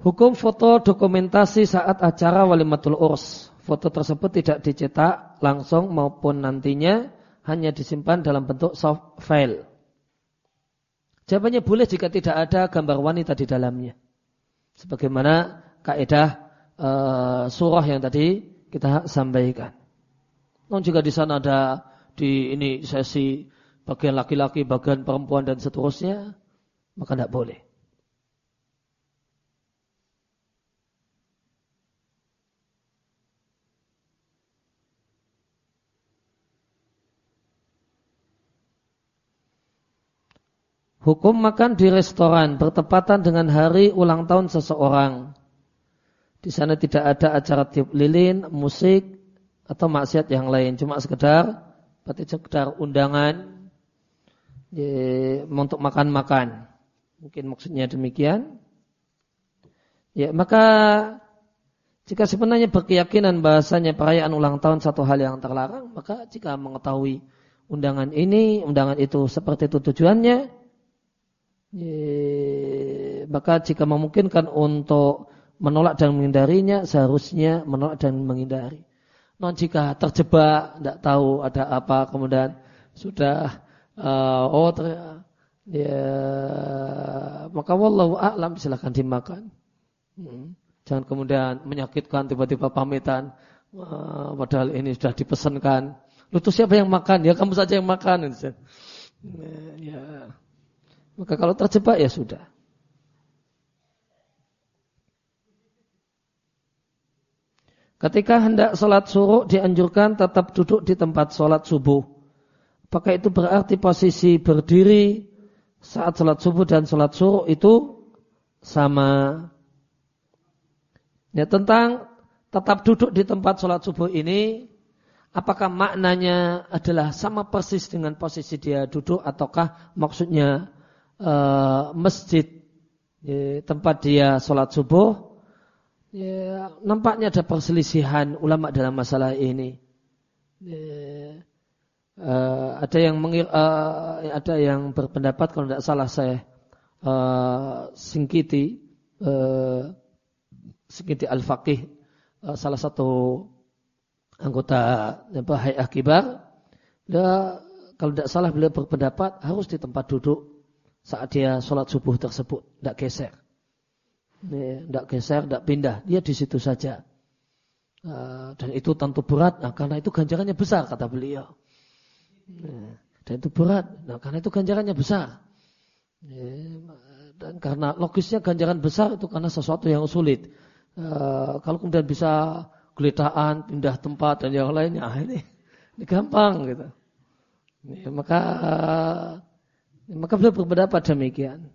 Hukum foto dokumentasi saat acara walimatul urs. Foto tersebut tidak dicetak langsung maupun nantinya hanya disimpan dalam bentuk soft file. Jawabannya boleh jika tidak ada gambar wanita di dalamnya. Sebagaimana kaidah uh, surah yang tadi kita sampaikan. Non juga di sana ada di ini sesi bagian laki-laki, bagian perempuan dan seterusnya, maka tidak boleh. Hukum makan di restoran bertepatan dengan hari ulang tahun seseorang. Di sana tidak ada acara tiup lilin, musik, atau maksiat yang lain. Cuma sekedar, berarti sekedar undangan ya, untuk makan-makan. Mungkin maksudnya demikian. Ya, maka jika sebenarnya berkeyakinan bahasanya perayaan ulang tahun satu hal yang terlarang, maka jika mengetahui undangan ini, undangan itu seperti itu tujuannya, ya, maka jika memungkinkan untuk menolak dan menghindarinya seharusnya menolak dan menghindari. Non jika terjebak, tidak tahu ada apa, kemudian sudah uh, oh ter, ya maka wallahu a'lam silahkan dimakan. Hmm. Jangan kemudian menyakitkan tiba-tiba pamitan, uh, padahal ini sudah dipesankan. Lu tuh siapa yang makan? Ya kamu saja yang makan. Ya, ya. Maka kalau terjebak ya sudah. Ketika hendak sholat suruh dianjurkan tetap duduk di tempat sholat subuh. Apakah itu berarti posisi berdiri saat sholat subuh dan sholat suruh itu sama? Ya tentang tetap duduk di tempat sholat subuh ini, apakah maknanya adalah sama persis dengan posisi dia duduk ataukah maksudnya uh, masjid ya, tempat dia sholat subuh Ya, nampaknya ada perselisihan ulama dalam masalah ini. Ya, uh, ada yang mengir, uh, ada yang berpendapat kalau tidak salah saya uh, singkiti uh, singkiti al faqih uh, salah satu anggota apa hayah kibar dia, kalau tidak salah beliau berpendapat harus di tempat duduk saat dia sholat subuh tersebut tidak geser tidak geser, tidak pindah, dia di situ saja. Uh, dan itu tentu berat, nah, karena itu ganjarannya besar kata beliau. Nah, dan itu berat, nah, karena itu ganjarannya besar. Ya, dan karena logisnya ganjaran besar itu karena sesuatu yang sulit. Uh, kalau kemudian bisa geletaan, pindah tempat dan yang lainnya, ini, ini gampang gitu. Ya, maka maka beliau berpendapat demikian.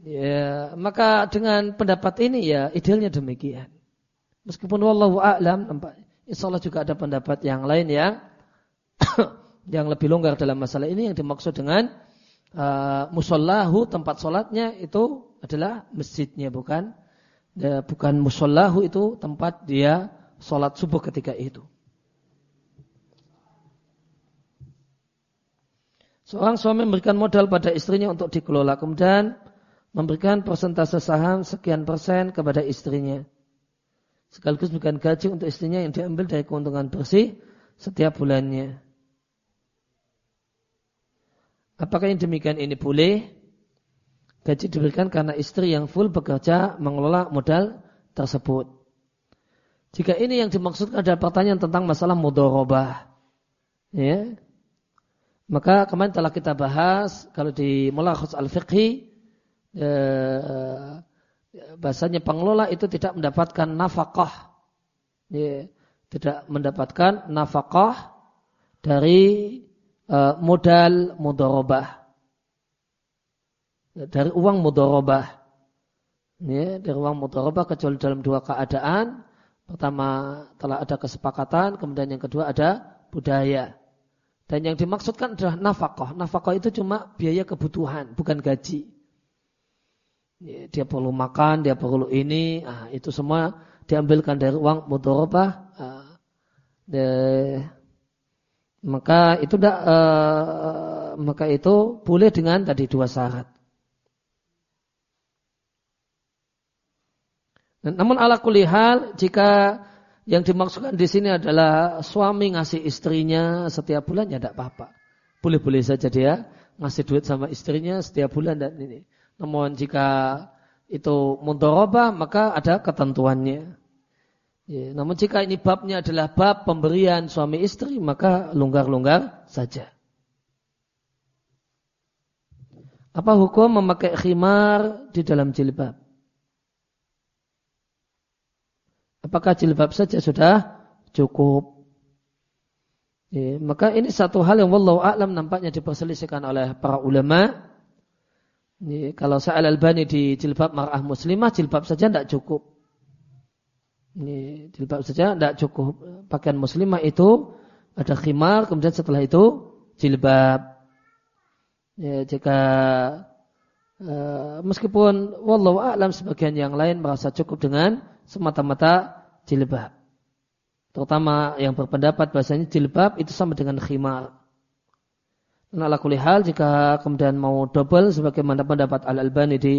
Ya, maka dengan pendapat ini ya idealnya demikian. Meskipun wallahu a'lam nampak insyaallah juga ada pendapat yang lain yang yang lebih longgar dalam masalah ini yang dimaksud dengan uh, musallahu tempat solatnya itu adalah masjidnya bukan ya, bukan musallahu itu tempat dia solat subuh ketika itu. Seorang suami memberikan modal pada istrinya untuk dikelola kemudian memberikan persentase saham sekian persen kepada istrinya. Sekaligus bukan gaji untuk istrinya yang diambil dari keuntungan bersih setiap bulannya. Apakah yang demikian ini boleh? Gaji diberikan karena istri yang full bekerja mengelola modal tersebut. Jika ini yang dimaksudkan adalah pertanyaan tentang masalah mudorobah. Ya. Maka kemarin telah kita bahas kalau di Mulakhus Al-Fiqhi eh, bahasanya pengelola itu tidak mendapatkan nafkah. Tidak mendapatkan nafkah dari eh, modal mudorobah. Dari uang mudorobah. Dari uang mudorobah kecuali dalam dua keadaan. Pertama telah ada kesepakatan, kemudian yang kedua ada budaya. Dan yang dimaksudkan adalah nafkah. Nafkah itu cuma biaya kebutuhan, bukan gaji. Ya, dia perlu makan, dia perlu ini, ah, itu semua diambilkan dari uang mudorobah. Ah, maka itu da, uh, maka itu boleh dengan tadi dua syarat. Namun ala kulihal jika yang dimaksudkan di sini adalah suami ngasih istrinya setiap bulan ya tidak apa-apa. Boleh-boleh saja dia ngasih duit sama istrinya setiap bulan dan ini. Namun jika itu mundorobah maka ada ketentuannya. Ya, namun jika ini babnya adalah bab pemberian suami istri maka longgar-longgar saja. Apa hukum memakai khimar di dalam jilbab? Apakah jilbab saja sudah cukup? Ya, maka ini satu hal yang wallahu a'lam nampaknya diperselisihkan oleh para ulama ini, kalau Sa'al Albani di jilbab mar'ah muslimah, jilbab saja tidak cukup. Ini jilbab saja tidak cukup. Pakaian muslimah itu ada khimar, kemudian setelah itu jilbab. Ya, jika uh, meskipun wallahu a'lam sebagian yang lain merasa cukup dengan semata-mata jilbab. Terutama yang berpendapat bahasanya jilbab itu sama dengan khimar. Nah, hal jika kemudian mau double sebagaimana pendapat Al-Albani di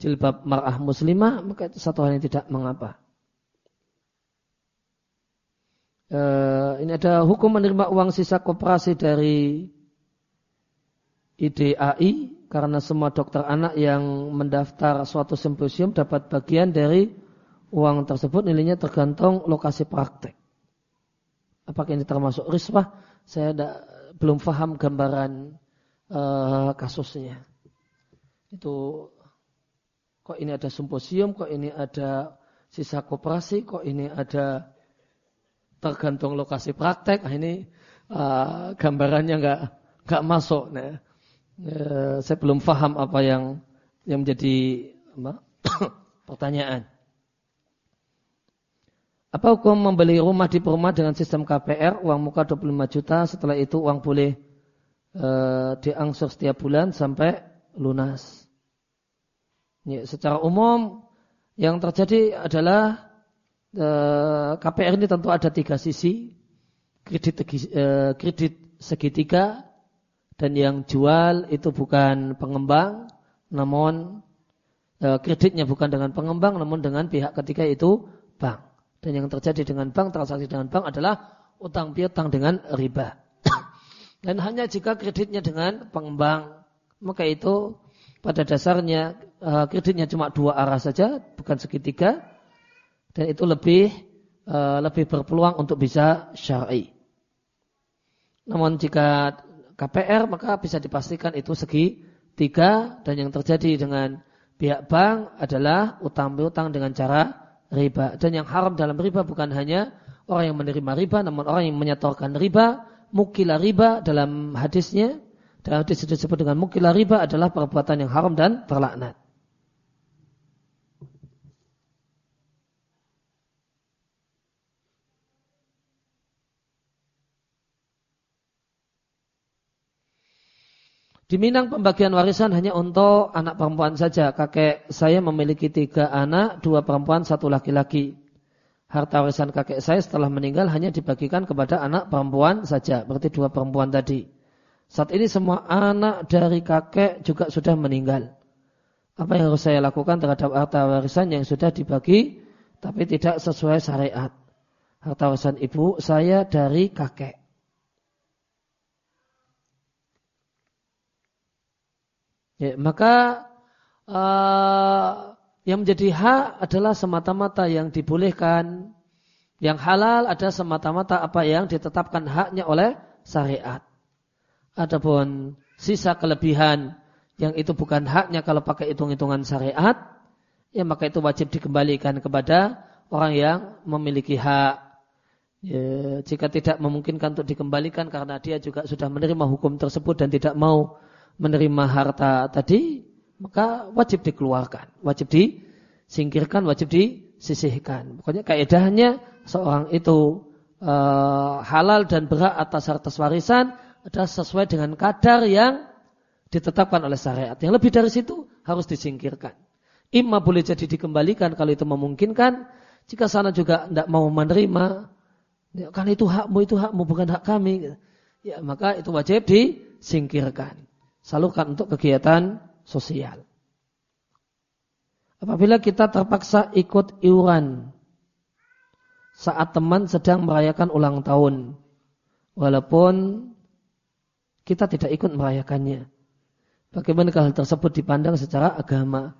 jilbab mar'ah muslimah, maka itu satu hal yang tidak mengapa. Uh, ini ada hukum menerima uang sisa koperasi dari IDAI karena semua dokter anak yang mendaftar suatu simposium dapat bagian dari uang tersebut nilainya tergantung lokasi praktek. Apakah ini termasuk riswah? Saya ada, belum paham gambaran uh, kasusnya. Itu kok ini ada simposium, kok ini ada sisa koperasi, kok ini ada tergantung lokasi praktek. Nah, ini uh, gambarannya nggak nggak masuk. Nah, uh, saya belum paham apa yang yang menjadi apa, pertanyaan. Apa hukum membeli rumah di rumah dengan sistem KPR, uang muka 25 juta, setelah itu uang boleh e, diangsur setiap bulan sampai lunas. Ya, secara umum yang terjadi adalah e, KPR ini tentu ada tiga sisi, kredit, e, kredit segitiga, dan yang jual itu bukan pengembang, namun e, kreditnya bukan dengan pengembang, namun dengan pihak ketiga itu bank. Dan yang terjadi dengan bank, transaksi dengan bank adalah utang piutang dengan riba. Dan hanya jika kreditnya dengan pengembang, maka itu pada dasarnya eh, kreditnya cuma dua arah saja, bukan segitiga, dan itu lebih eh, lebih berpeluang untuk bisa syar'i. Namun jika KPR maka bisa dipastikan itu segi tiga dan yang terjadi dengan pihak bank adalah utang piutang dengan cara riba. Dan yang haram dalam riba bukan hanya orang yang menerima riba, namun orang yang menyetorkan riba, mukila riba dalam hadisnya, dalam hadis disebut dengan mukila riba adalah perbuatan yang haram dan terlaknat. Di Minang pembagian warisan hanya untuk anak perempuan saja. Kakek saya memiliki tiga anak, dua perempuan, satu laki-laki. Harta warisan kakek saya setelah meninggal hanya dibagikan kepada anak perempuan saja. Berarti dua perempuan tadi. Saat ini semua anak dari kakek juga sudah meninggal. Apa yang harus saya lakukan terhadap harta warisan yang sudah dibagi tapi tidak sesuai syariat? Harta warisan ibu saya dari kakek. Ya, maka uh, yang menjadi hak adalah semata-mata yang dibolehkan, yang halal ada semata-mata apa yang ditetapkan haknya oleh syariat. Adapun sisa kelebihan yang itu bukan haknya kalau pakai hitung-hitungan syariat, ya maka itu wajib dikembalikan kepada orang yang memiliki hak. Ya, jika tidak memungkinkan untuk dikembalikan karena dia juga sudah menerima hukum tersebut dan tidak mau menerima harta tadi, maka wajib dikeluarkan, wajib disingkirkan, wajib disisihkan. Pokoknya kaidahnya seorang itu e, halal dan berat atas harta warisan adalah sesuai dengan kadar yang ditetapkan oleh syariat. Yang lebih dari situ harus disingkirkan. Imma boleh jadi dikembalikan kalau itu memungkinkan. Jika sana juga tidak mau menerima, ya, karena itu hakmu, itu hakmu, bukan hak kami. Ya, maka itu wajib disingkirkan salurkan untuk kegiatan sosial. Apabila kita terpaksa ikut iuran saat teman sedang merayakan ulang tahun, walaupun kita tidak ikut merayakannya. Bagaimana hal tersebut dipandang secara agama?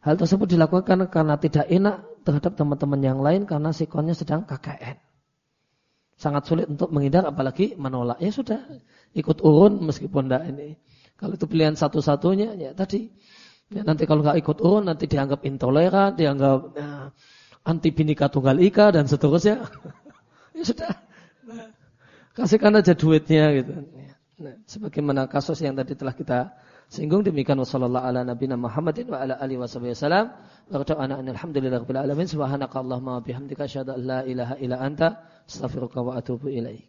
Hal tersebut dilakukan karena tidak enak terhadap teman-teman yang lain karena sikonnya sedang KKN. Sangat sulit untuk menghindar apalagi menolak. Ya sudah, ikut urun meskipun tidak ini. Kalau itu pilihan satu-satunya, ya tadi. Ya, nanti kalau nggak ikut urun, nanti dianggap intoleran, dianggap ya, anti binika tunggal ika dan seterusnya. ya sudah. Nah, kasihkan aja duitnya gitu. Nah, sebagaimana kasus yang tadi telah kita singgung demikian wasallallahu ala nabiyina Muhammadin wa ala alihi wasallam wa ta'ala alhamdulillahirabbil alamin. Subhanakallahumma wa bihamdika asyhadu an la ilaha illa anta astaghfiruka wa atubu ilaik